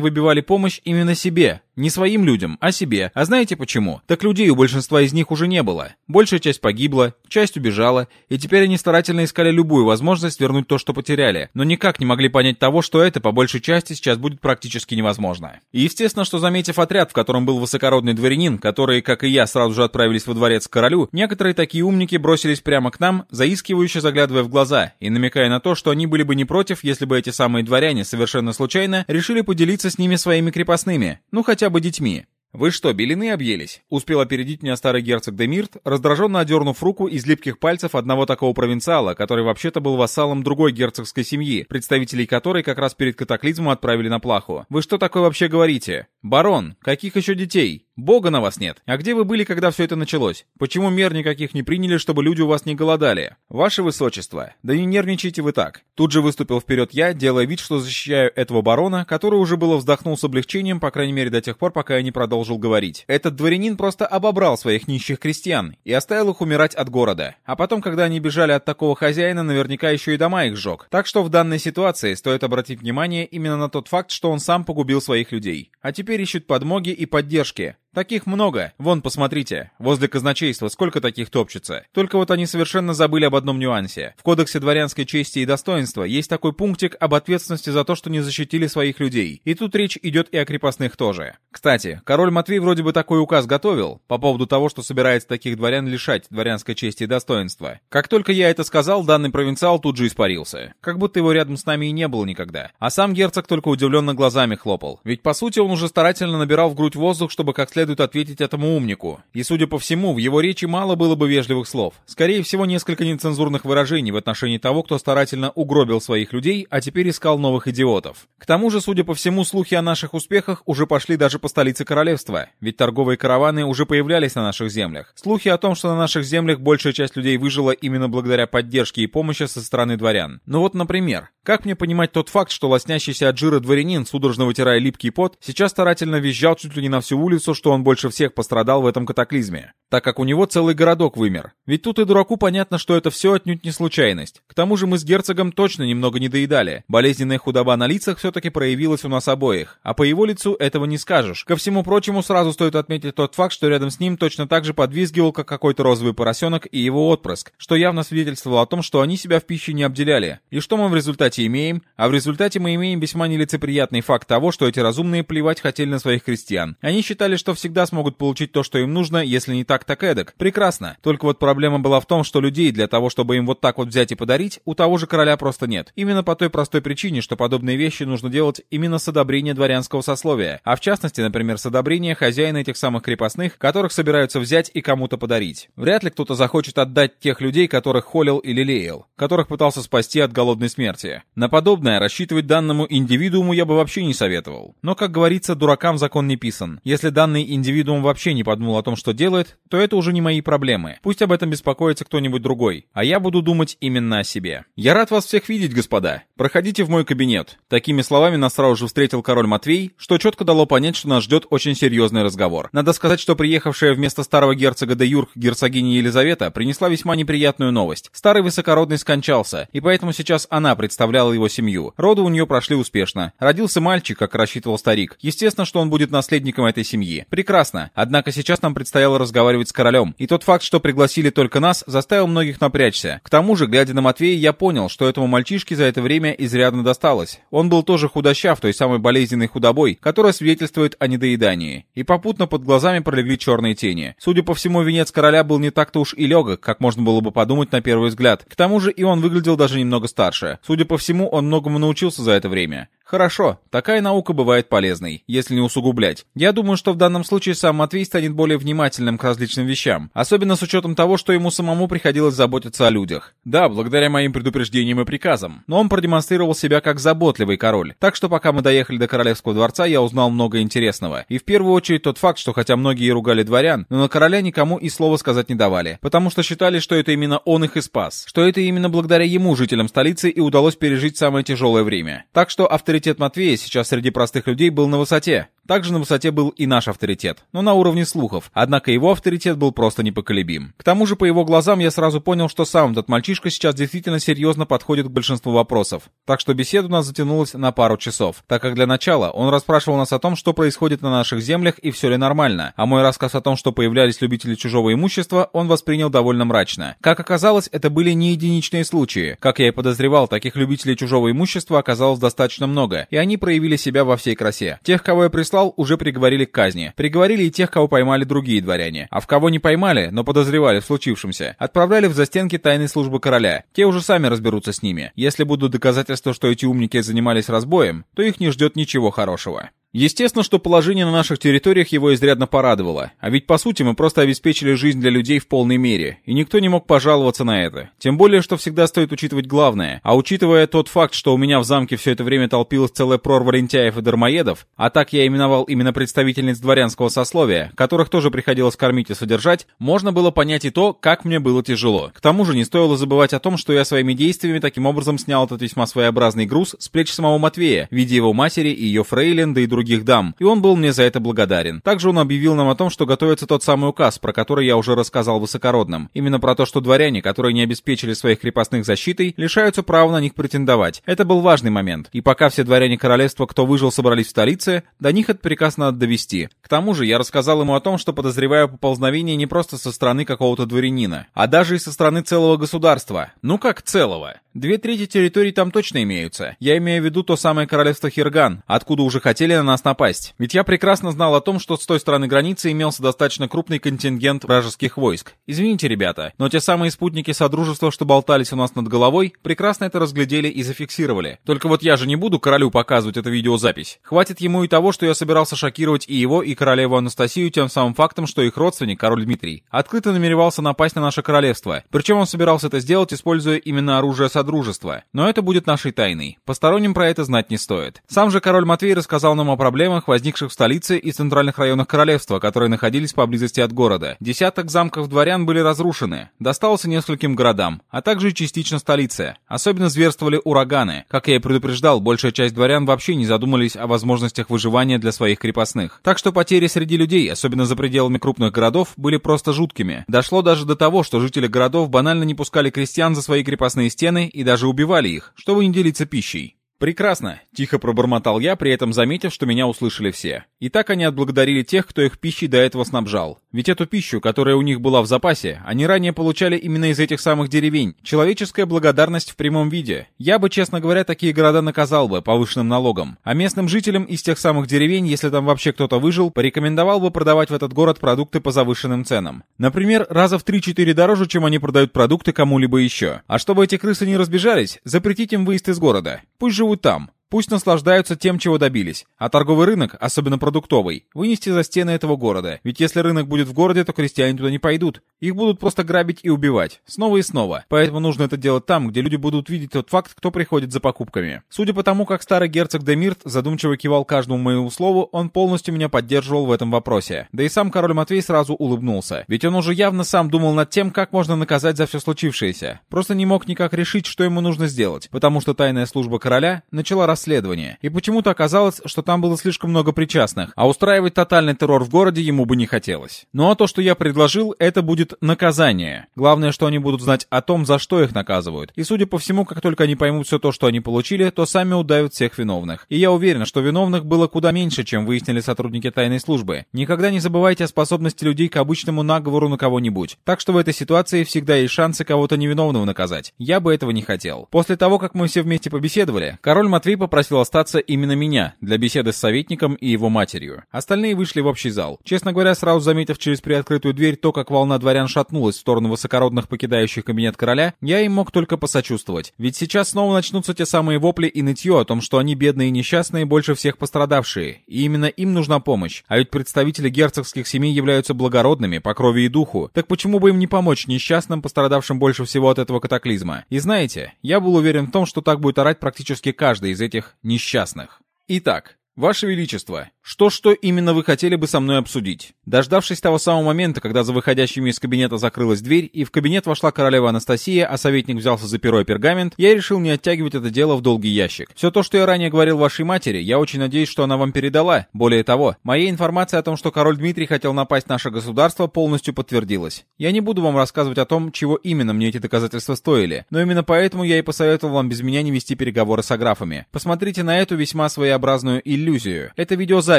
выбивали помощь именно себе, не своим людям, а себе. А знаете почему? Так людей у большинства из них уже не было. Большая часть погибла, часть убежала, и теперь они старательно искали любую возможность вернуть то, что потеряли, но никак не могли понять того, что это по большей части сейчас будет практически невозможно. И естественно, что заметив отряд, в котором был высокородный дворянин, которые, как и я, сразу же отправились во дворец к королю, некоторые такие умники бросились прямо к нам, заискивающе заглядывая в глаза и намекая на то, что они были бы не против, если бы эти самые дворяне совершенно случайно решили поделиться с ними своими крепостными, ну хотя бы детьми. «Вы что, белины объелись?» — успел опередить меня старый герцог Демирт, раздраженно одернув руку из липких пальцев одного такого провинциала, который вообще-то был вассалом другой герцогской семьи, представителей которой как раз перед катаклизмом отправили на плаху. «Вы что такое вообще говорите?» «Барон, каких еще детей? Бога на вас нет. А где вы были, когда все это началось? Почему мер никаких не приняли, чтобы люди у вас не голодали? Ваше высочество, да не нервничайте вы так. Тут же выступил вперед я, делая вид, что защищаю этого барона, который уже было вздохнул с облегчением, по крайней мере до тех пор, пока я не продолжил говорить. Этот дворянин просто обобрал своих нищих крестьян и оставил их умирать от города. А потом, когда они бежали от такого хозяина, наверняка еще и дома их сжег. Так что в данной ситуации стоит обратить внимание именно на тот факт, что он сам погубил своих людей. А теперь ищут подмоги и поддержки. Таких много. Вон, посмотрите. Возле казначейства сколько таких топчется. Только вот они совершенно забыли об одном нюансе. В Кодексе дворянской чести и достоинства есть такой пунктик об ответственности за то, что не защитили своих людей. И тут речь идет и о крепостных тоже. Кстати, король Матвей вроде бы такой указ готовил по поводу того, что собирается таких дворян лишать дворянской чести и достоинства. Как только я это сказал, данный провинциал тут же испарился. Как будто его рядом с нами и не было никогда. А сам герцог только удивленно глазами хлопал. Ведь по сути он уже старательно набирал в грудь воздух, чтобы как следует следует ответить этому умнику. И, судя по всему, в его речи мало было бы вежливых слов. Скорее всего, несколько нецензурных выражений в отношении того, кто старательно угробил своих людей, а теперь искал новых идиотов. К тому же, судя по всему, слухи о наших успехах уже пошли даже по столице королевства, ведь торговые караваны уже появлялись на наших землях. Слухи о том, что на наших землях большая часть людей выжила именно благодаря поддержке и помощи со стороны дворян. Ну вот, например, как мне понимать тот факт, что лоснящийся от жира дворянин, судорожно вытирая липкий пот, сейчас старательно визжал чуть ли не на всю улицу, что он больше всех пострадал в этом катаклизме? Так как у него целый городок вымер. Ведь тут и дураку понятно, что это все отнюдь не случайность. К тому же мы с герцогом точно немного не доедали. Болезненная худоба на лицах все-таки проявилась у нас обоих, а по его лицу этого не скажешь. Ко всему прочему, сразу стоит отметить тот факт, что рядом с ним точно так же подвизгивал, как какой-то розовый поросенок и его отпрыск, что явно свидетельствовало о том, что они себя в пище не обделяли. И что мы в результате имеем? А в результате мы имеем весьма нелицеприятный факт того, что эти разумные плевать хотели на своих крестьян. Они считали, что всегда смогут получить то, что им нужно, если не так, так эдак. Прекрасно. Только вот проблема была в том, что людей для того, чтобы им вот так вот взять и подарить, у того же короля просто нет. Именно по той простой причине, что подобные вещи нужно делать именно с одобрения дворянского сословия, а в частности, например, с одобрения хозяина этих самых крепостных, которых собираются взять и кому-то подарить. Вряд ли кто-то захочет отдать тех людей, которых холил или лелеял, которых пытался спасти от голодной смерти. На подобное рассчитывать данному индивидууму я бы вообще не советовал. Но, как говорится, дуракам закон не писан. Если данный индивидуум вообще не подумал о том, что делает, то это уже не мои проблемы. Пусть об этом беспокоится кто-нибудь другой, а я буду думать именно о себе. Я рад вас всех видеть, господа. Проходите в мой кабинет. Такими словами нас сразу же встретил король Матвей, что четко дало понять, что нас ждет очень серьезный разговор. Надо сказать, что приехавшая вместо старого герцога де Юрк герцогиня Елизавета принесла весьма неприятную новость. Старый высокородный скончался, и поэтому сейчас она представляла его семью. Роды у нее прошли успешно. Родился мальчик, как рассчитывал старик. Естественно, что он будет наследником этой семьи. Прекрасно. Однако сейчас нам предстояло разговаривать с королем. И тот факт, что пригласили только нас, заставил многих напрячься. К тому же, глядя на Матвея, я понял, что этому мальчишке за это время изрядно досталось. Он был тоже худощав, той самой болезненной худобой, которая свидетельствует о недоедании. И попутно под глазами пролегли черные тени. Судя по всему, венец короля был не так-то уж и легок, как можно было бы подумать на первый взгляд. К тому же и он выглядел даже немного старше. Судя по всему, он многому научился за это время. Хорошо, такая наука бывает полезной, если не усугублять. Я думаю, что в данном случае сам Матвей станет более внимательным к различным вещам, особенно с учетом того, что ему самому приходилось заботиться о людях. Да, благодаря моим предупреждениям и приказам, но он продемонстрировал себя как заботливый король. Так что пока мы доехали до королевского дворца, я узнал много интересного. И в первую очередь тот факт, что хотя многие ругали дворян, но на короля никому и слова сказать не давали, потому что считали, что это именно он их и спас, что это именно благодаря ему жителям столицы и удалось пережить самое тяжелое время. Так что авторитет авторитет Матвея сейчас среди простых людей был на высоте. Также на высоте был и наш авторитет, но на уровне слухов, однако его авторитет был просто непоколебим. К тому же по его глазам я сразу понял, что сам этот мальчишка сейчас действительно серьезно подходит к большинству вопросов. Так что беседа у нас затянулась на пару часов, так как для начала он расспрашивал нас о том, что происходит на наших землях и все ли нормально, а мой рассказ о том, что появлялись любители чужого имущества, он воспринял довольно мрачно. Как оказалось, это были не единичные случаи. Как я и подозревал, таких любителей чужого имущества оказалось достаточно много, и они проявили себя во всей красе. Тех, кого я прислал, Слал уже приговорили к казни. Приговорили и тех, кого поймали другие дворяне. А в кого не поймали, но подозревали в случившемся, отправляли в застенки тайной службы короля. Те уже сами разберутся с ними. Если будут доказательства, что эти умники занимались разбоем, то их не ждет ничего хорошего. Естественно, что положение на наших территориях его изрядно порадовало, а ведь по сути мы просто обеспечили жизнь для людей в полной мере, и никто не мог пожаловаться на это. Тем более, что всегда стоит учитывать главное, а учитывая тот факт, что у меня в замке все это время толпилась целая прорва лентяев и дармоедов, а так я именовал именно представительниц дворянского сословия, которых тоже приходилось кормить и содержать, можно было понять и то, как мне было тяжело. К тому же не стоило забывать о том, что я своими действиями таким образом снял этот весьма своеобразный груз с плеч самого Матвея, в виде его матери и ее фрейлин, да и других других дам, и он был мне за это благодарен. Также он объявил нам о том, что готовится тот самый указ, про который я уже рассказал высокородным. Именно про то, что дворяне, которые не обеспечили своих крепостных защитой, лишаются права на них претендовать. Это был важный момент. И пока все дворяне королевства, кто выжил, собрались в столице, до них этот приказ надо довести. К тому же я рассказал ему о том, что подозреваю поползновение не просто со стороны какого-то дворянина, а даже и со стороны целого государства. Ну как целого? Две трети территорий там точно имеются. Я имею в виду то самое королевство Хирган, откуда уже хотели на нас напасть. Ведь я прекрасно знал о том, что с той стороны границы имелся достаточно крупный контингент вражеских войск. Извините, ребята, но те самые спутники Содружества, что болтались у нас над головой, прекрасно это разглядели и зафиксировали. Только вот я же не буду королю показывать эту видеозапись. Хватит ему и того, что я собирался шокировать и его, и королеву Анастасию тем самым фактом, что их родственник, король Дмитрий, открыто намеревался напасть на наше королевство. Причем он собирался это сделать, используя именно оружие Содружества Содружества. Но это будет нашей тайной. Посторонним про это знать не стоит. Сам же король Матвей рассказал нам о проблемах, возникших в столице и центральных районах королевства, которые находились поблизости от города. Десяток замков дворян были разрушены. Достался нескольким городам, а также частично столице. Особенно зверствовали ураганы. Как я и предупреждал, большая часть дворян вообще не задумались о возможностях выживания для своих крепостных. Так что потери среди людей, особенно за пределами крупных городов, были просто жуткими. Дошло даже до того, что жители городов банально не пускали крестьян за свои крепостные стены и даже убивали их, чтобы не делиться пищей. «Прекрасно», — тихо пробормотал я, при этом заметив, что меня услышали все. И так они отблагодарили тех, кто их пищей до этого снабжал. Ведь эту пищу, которая у них была в запасе, они ранее получали именно из этих самых деревень. Человеческая благодарность в прямом виде. Я бы, честно говоря, такие города наказал бы повышенным налогом. А местным жителям из тех самых деревень, если там вообще кто-то выжил, порекомендовал бы продавать в этот город продукты по завышенным ценам. Например, раза в 3-4 дороже, чем они продают продукты кому-либо еще. А чтобы эти крысы не разбежались, запретить им выезд из города. Пусть живут живут там. Пусть наслаждаются тем, чего добились. А торговый рынок, особенно продуктовый, вынести за стены этого города. Ведь если рынок будет в городе, то крестьяне туда не пойдут. Их будут просто грабить и убивать. Снова и снова. Поэтому нужно это делать там, где люди будут видеть тот факт, кто приходит за покупками. Судя по тому, как старый герцог Демирт задумчиво кивал каждому моему слову, он полностью меня поддерживал в этом вопросе. Да и сам король Матвей сразу улыбнулся. Ведь он уже явно сам думал над тем, как можно наказать за все случившееся. Просто не мог никак решить, что ему нужно сделать. Потому что тайная служба короля начала расследование, и почему-то оказалось, что там было слишком много причастных, а устраивать тотальный террор в городе ему бы не хотелось. Ну а то, что я предложил, это будет наказание. Главное, что они будут знать о том, за что их наказывают. И судя по всему, как только они поймут все то, что они получили, то сами удавят всех виновных. И я уверен, что виновных было куда меньше, чем выяснили сотрудники тайной службы. Никогда не забывайте о способности людей к обычному наговору на кого-нибудь. Так что в этой ситуации всегда есть шансы кого-то невиновного наказать. Я бы этого не хотел. После того, как мы все вместе побеседовали, король Матвей попросил остаться именно меня для беседы с советником и его матерью. Остальные вышли в общий зал. Честно говоря, сразу заметив через приоткрытую дверь то, как волна дворян шатнулась в сторону высокородных, покидающих кабинет короля, я им мог только посочувствовать. Ведь сейчас снова начнутся те самые вопли и нытье о том, что они бедные и несчастные, больше всех пострадавшие. И именно им нужна помощь. А ведь представители герцогских семей являются благородными по крови и духу. Так почему бы им не помочь несчастным, пострадавшим больше всего от этого катаклизма? И знаете, я был уверен в том, что так будет орать практически каждый из этих несчастных. Итак, Ваше Величество, что-что именно вы хотели бы со мной обсудить? Дождавшись того самого момента, когда за выходящими из кабинета закрылась дверь, и в кабинет вошла королева Анастасия, а советник взялся за перо и пергамент, я решил не оттягивать это дело в долгий ящик. Все то, что я ранее говорил вашей матери, я очень надеюсь, что она вам передала. Более того, моя информация о том, что король Дмитрий хотел напасть на наше государство, полностью подтвердилась. Я не буду вам рассказывать о том, чего именно мне эти доказательства стоили, но именно поэтому я и посоветовал вам без меня не вести переговоры с аграфами. Посмотрите на эту весьма своеобразную иллюзию. Это видеозапись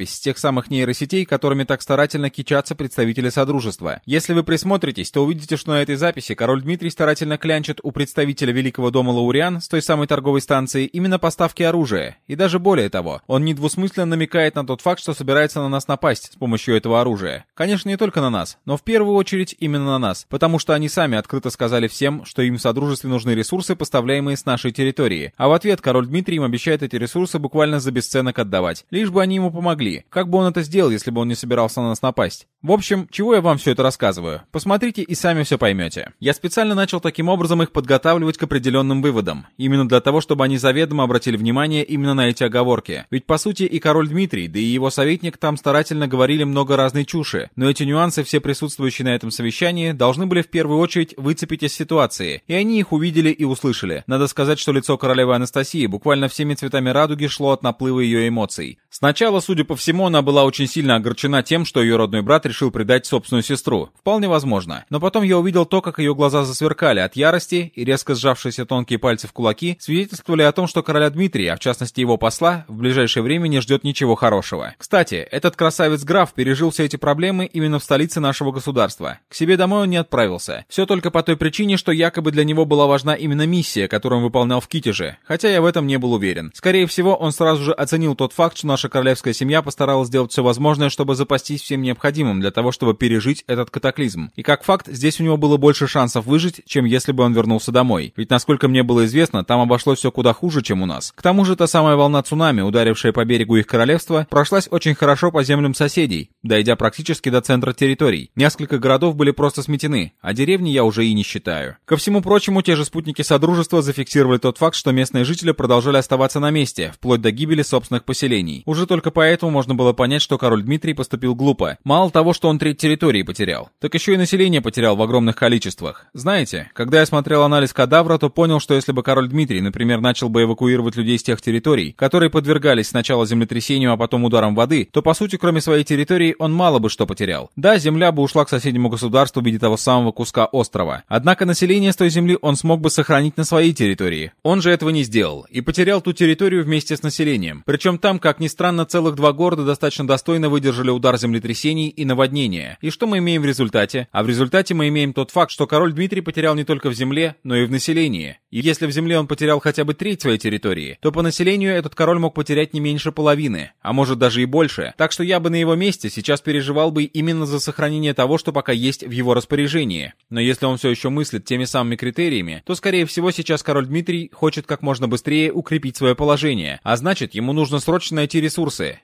с тех самых нейросетей, которыми так старательно кичатся представители Содружества. Если вы присмотритесь, то увидите, что на этой записи король Дмитрий старательно клянчит у представителя Великого дома Лауриан с той самой торговой станции именно поставки оружия. И даже более того, он недвусмысленно намекает на тот факт, что собирается на нас напасть с помощью этого оружия. Конечно, не только на нас, но в первую очередь именно на нас, потому что они сами открыто сказали всем, что им в Содружестве нужны ресурсы, поставляемые с нашей территории. А в ответ король Дмитрий им обещает эти ресурсы буквально за бесценок отдавать лишь бы они ему помогли. Как бы он это сделал, если бы он не собирался на нас напасть? В общем, чего я вам все это рассказываю? Посмотрите и сами все поймете. Я специально начал таким образом их подготавливать к определенным выводам. Именно для того, чтобы они заведомо обратили внимание именно на эти оговорки. Ведь по сути и король Дмитрий, да и его советник там старательно говорили много разной чуши. Но эти нюансы все присутствующие на этом совещании должны были в первую очередь выцепить из ситуации. И они их увидели и услышали. Надо сказать, что лицо королевы Анастасии буквально всеми цветами радуги шло от наплыва ее эмоций. Сначала, судя по всему, она была очень сильно огорчена тем, что ее родной брат решил предать собственную сестру. Вполне возможно. Но потом я увидел то, как ее глаза засверкали от ярости, и резко сжавшиеся тонкие пальцы в кулаки свидетельствовали о том, что короля Дмитрия, а в частности его посла, в ближайшее время не ждет ничего хорошего. Кстати, этот красавец-граф пережил все эти проблемы именно в столице нашего государства. К себе домой он не отправился. Все только по той причине, что якобы для него была важна именно миссия, которую он выполнял в Китеже, хотя я в этом не был уверен. Скорее всего, он сразу же оценил тот факт, что наша королевская семья постаралась сделать все возможное, чтобы запастись всем необходимым для того, чтобы пережить этот катаклизм. И как факт, здесь у него было больше шансов выжить, чем если бы он вернулся домой. Ведь, насколько мне было известно, там обошлось все куда хуже, чем у нас. К тому же, та самая волна цунами, ударившая по берегу их королевства, прошлась очень хорошо по землям соседей. дойдя практически до центра территорий. Несколько городов были просто сметены, а деревни я уже и не считаю. Ко всему прочему, те же спутники Содружества зафиксировали тот факт, что местные жители продолжали оставаться на месте, вплоть до гибели собственных поселений. Уже только поэтому можно было понять, что король Дмитрий поступил глупо. Мало того, что он треть территории потерял, так еще и население потерял в огромных количествах. Знаете, когда я смотрел анализ кадавра, то понял, что если бы король Дмитрий, например, начал бы эвакуировать людей с тех территорий, которые подвергались сначала землетрясению, а потом ударам воды, то по сути, кроме своей территории, он мало бы что потерял. Да, земля бы ушла к соседнему государству в виде того самого куска острова. Однако население с той земли он смог бы сохранить на своей территории. Он же этого не сделал и потерял ту территорию вместе с населением. Причем там, как ни странно, целых два города достаточно достойно выдержали удар землетрясений и наводнения. И что мы имеем в результате? А в результате мы имеем тот факт, что король Дмитрий потерял не только в земле, но и в населении. И если в земле он потерял хотя бы треть своей территории, то по населению этот король мог потерять не меньше половины, а может даже и больше. Так что я бы на его месте сейчас переживал бы именно за сохранение того, что пока есть в его распоряжении. Но если он все еще мыслит теми самыми критериями, то скорее всего сейчас король Дмитрий хочет как можно быстрее укрепить свое положение, а значит ему нужно срочно найти ресурсы.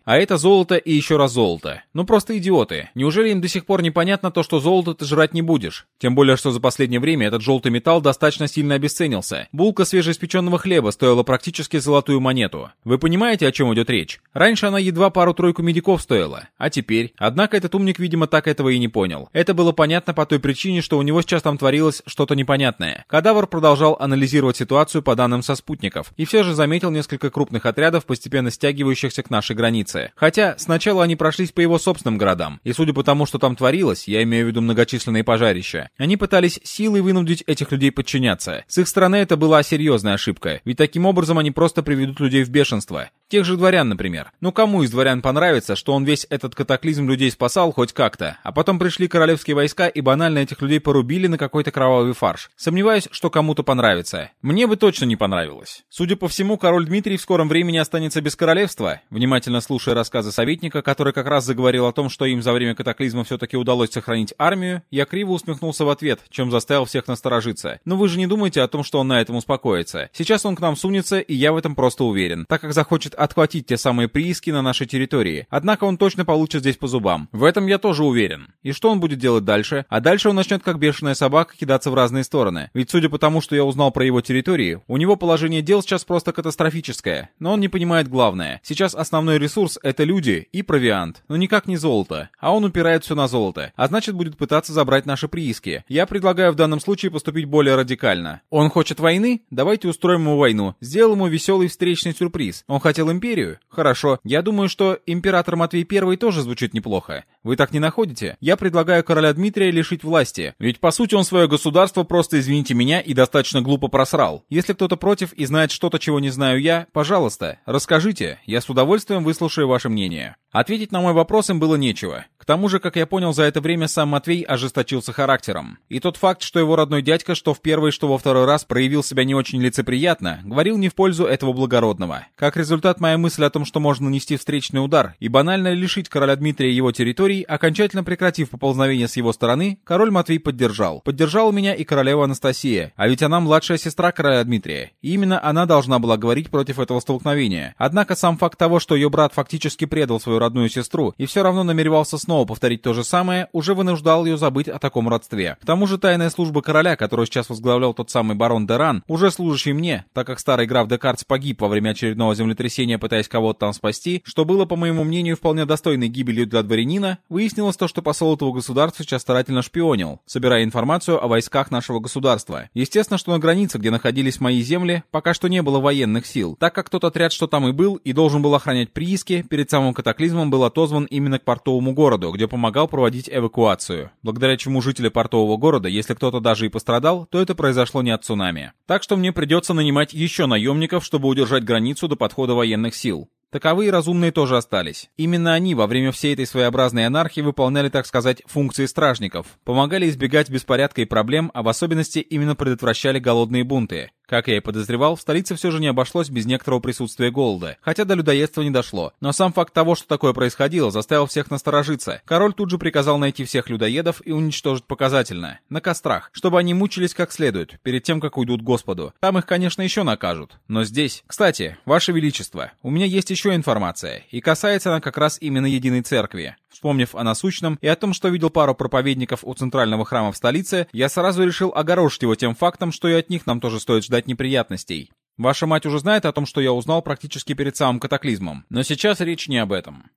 А это золото и еще раз золото. Ну просто идиоты. Неужели им до сих пор непонятно то, что золото ты жрать не будешь? Тем более, что за последнее время этот желтый металл достаточно сильно обесценился. Булка свежеиспеченного хлеба стоила практически золотую монету. Вы понимаете, о чем идет речь? Раньше она едва пару-тройку медиков стоила. А теперь? Однако этот умник, видимо, так этого и не понял. Это было понятно по той причине, что у него сейчас там творилось что-то непонятное. Кадавр продолжал анализировать ситуацию по данным со спутников. И все же заметил несколько крупных отрядов, постепенно стягивающихся к нашей границе. Хотя сначала они прошлись по его собственным городам. И судя по тому, что там творилось, я имею в виду многочисленные пожарища, они пытались силой вынудить этих людей подчиняться. С их стороны это была серьезная ошибка, ведь таким образом они просто приведут людей в бешенство. Тех же дворян, например. Ну кому из дворян понравится, что он весь этот катаклизм людей спасал хоть как-то, а потом пришли королевские войска и банально этих людей порубили на какой-то кровавый фарш. Сомневаюсь, что кому-то понравится. Мне бы точно не понравилось. Судя по всему, король Дмитрий в скором времени останется без королевства. Внимательно слушая рассказы советника, который как раз заговорил о том, что им за время катаклизма все-таки удалось сохранить армию, я криво усмехнулся в ответ, чем заставил всех насторожиться. Но вы же не думаете о том, что он на этом успокоится. Сейчас он к нам сунется, и я в этом просто уверен, так как захочет отхватить те самые прииски на нашей территории. Однако он точно получит здесь по зубам. В этом я тоже уверен. И что он будет делать дальше? А дальше он начнет как бешеная собака кидаться в разные стороны. Ведь судя по тому, что я узнал про его территории, у него положение дел сейчас просто катастрофическое. Но он не понимает главное. Сейчас основной ресурс — это люди и провиант. Но никак не золото. А он упирает все на золото. А значит будет пытаться забрать наши прииски. Я предлагаю в данном случае поступить более радикально. Он хочет войны? Давайте устроим ему войну. Сделаем ему веселый встречный сюрприз. Он хотел империю? Хорошо. Я думаю, что император Матвей I тоже звучит неплохо. Вы так не находите? Я предлагаю короля Дмитрия лишить власти. Ведь по сути он свое государство просто, извините меня, и достаточно глупо просрал. Если кто-то против и знает что-то, чего не знаю я, пожалуйста, расскажите. Я с удовольствием выслушаю ваше мнение. Ответить на мой вопрос им было нечего. Тому же, как я понял, за это время сам Матвей ожесточился характером. И тот факт, что его родной дядька, что в первый, что во второй раз проявил себя не очень лицеприятно, говорил не в пользу этого благородного. Как результат, моя мысль о том, что можно нанести встречный удар и банально лишить короля Дмитрия его территорий, окончательно прекратив поползновение с его стороны, король Матвей поддержал. Поддержала меня и королева Анастасия, а ведь она младшая сестра короля Дмитрия. И именно она должна была говорить против этого столкновения. Однако сам факт того, что ее брат фактически предал свою родную сестру и все равно намеревался снова повторить то же самое, уже вынуждал ее забыть о таком родстве. К тому же тайная служба короля, которую сейчас возглавлял тот самый барон Деран, уже служащий мне, так как старый граф Декартс погиб во время очередного землетрясения, пытаясь кого-то там спасти, что было, по моему мнению, вполне достойной гибелью для дворянина, выяснилось то, что посол этого государства сейчас старательно шпионил, собирая информацию о войсках нашего государства. Естественно, что на границе, где находились мои земли, пока что не было военных сил, так как тот отряд, что там и был, и должен был охранять прииски, перед самым катаклизмом был отозван именно к портовому городу, где помогал проводить эвакуацию. Благодаря чему жители портового города, если кто-то даже и пострадал, то это произошло не от цунами. Так что мне придется нанимать еще наемников, чтобы удержать границу до подхода военных сил. Таковые разумные тоже остались. Именно они во время всей этой своеобразной анархии выполняли, так сказать, функции стражников, помогали избегать беспорядка и проблем, а в особенности именно предотвращали голодные бунты. Как я и подозревал, в столице все же не обошлось без некоторого присутствия голода, хотя до людоедства не дошло. Но сам факт того, что такое происходило, заставил всех насторожиться. Король тут же приказал найти всех людоедов и уничтожить показательно, на кострах, чтобы они мучились как следует, перед тем, как уйдут Господу. Там их, конечно, еще накажут. Но здесь... Кстати, Ваше Величество, у меня есть еще информация, и касается она как раз именно Единой Церкви. Вспомнив о насущном и о том, что видел пару проповедников у центрального храма в столице, я сразу решил огорошить его тем фактом, что и от них нам тоже стоит ждать неприятностей. Ваша мать уже знает о том, что я узнал практически перед самым катаклизмом, но сейчас речь не об этом.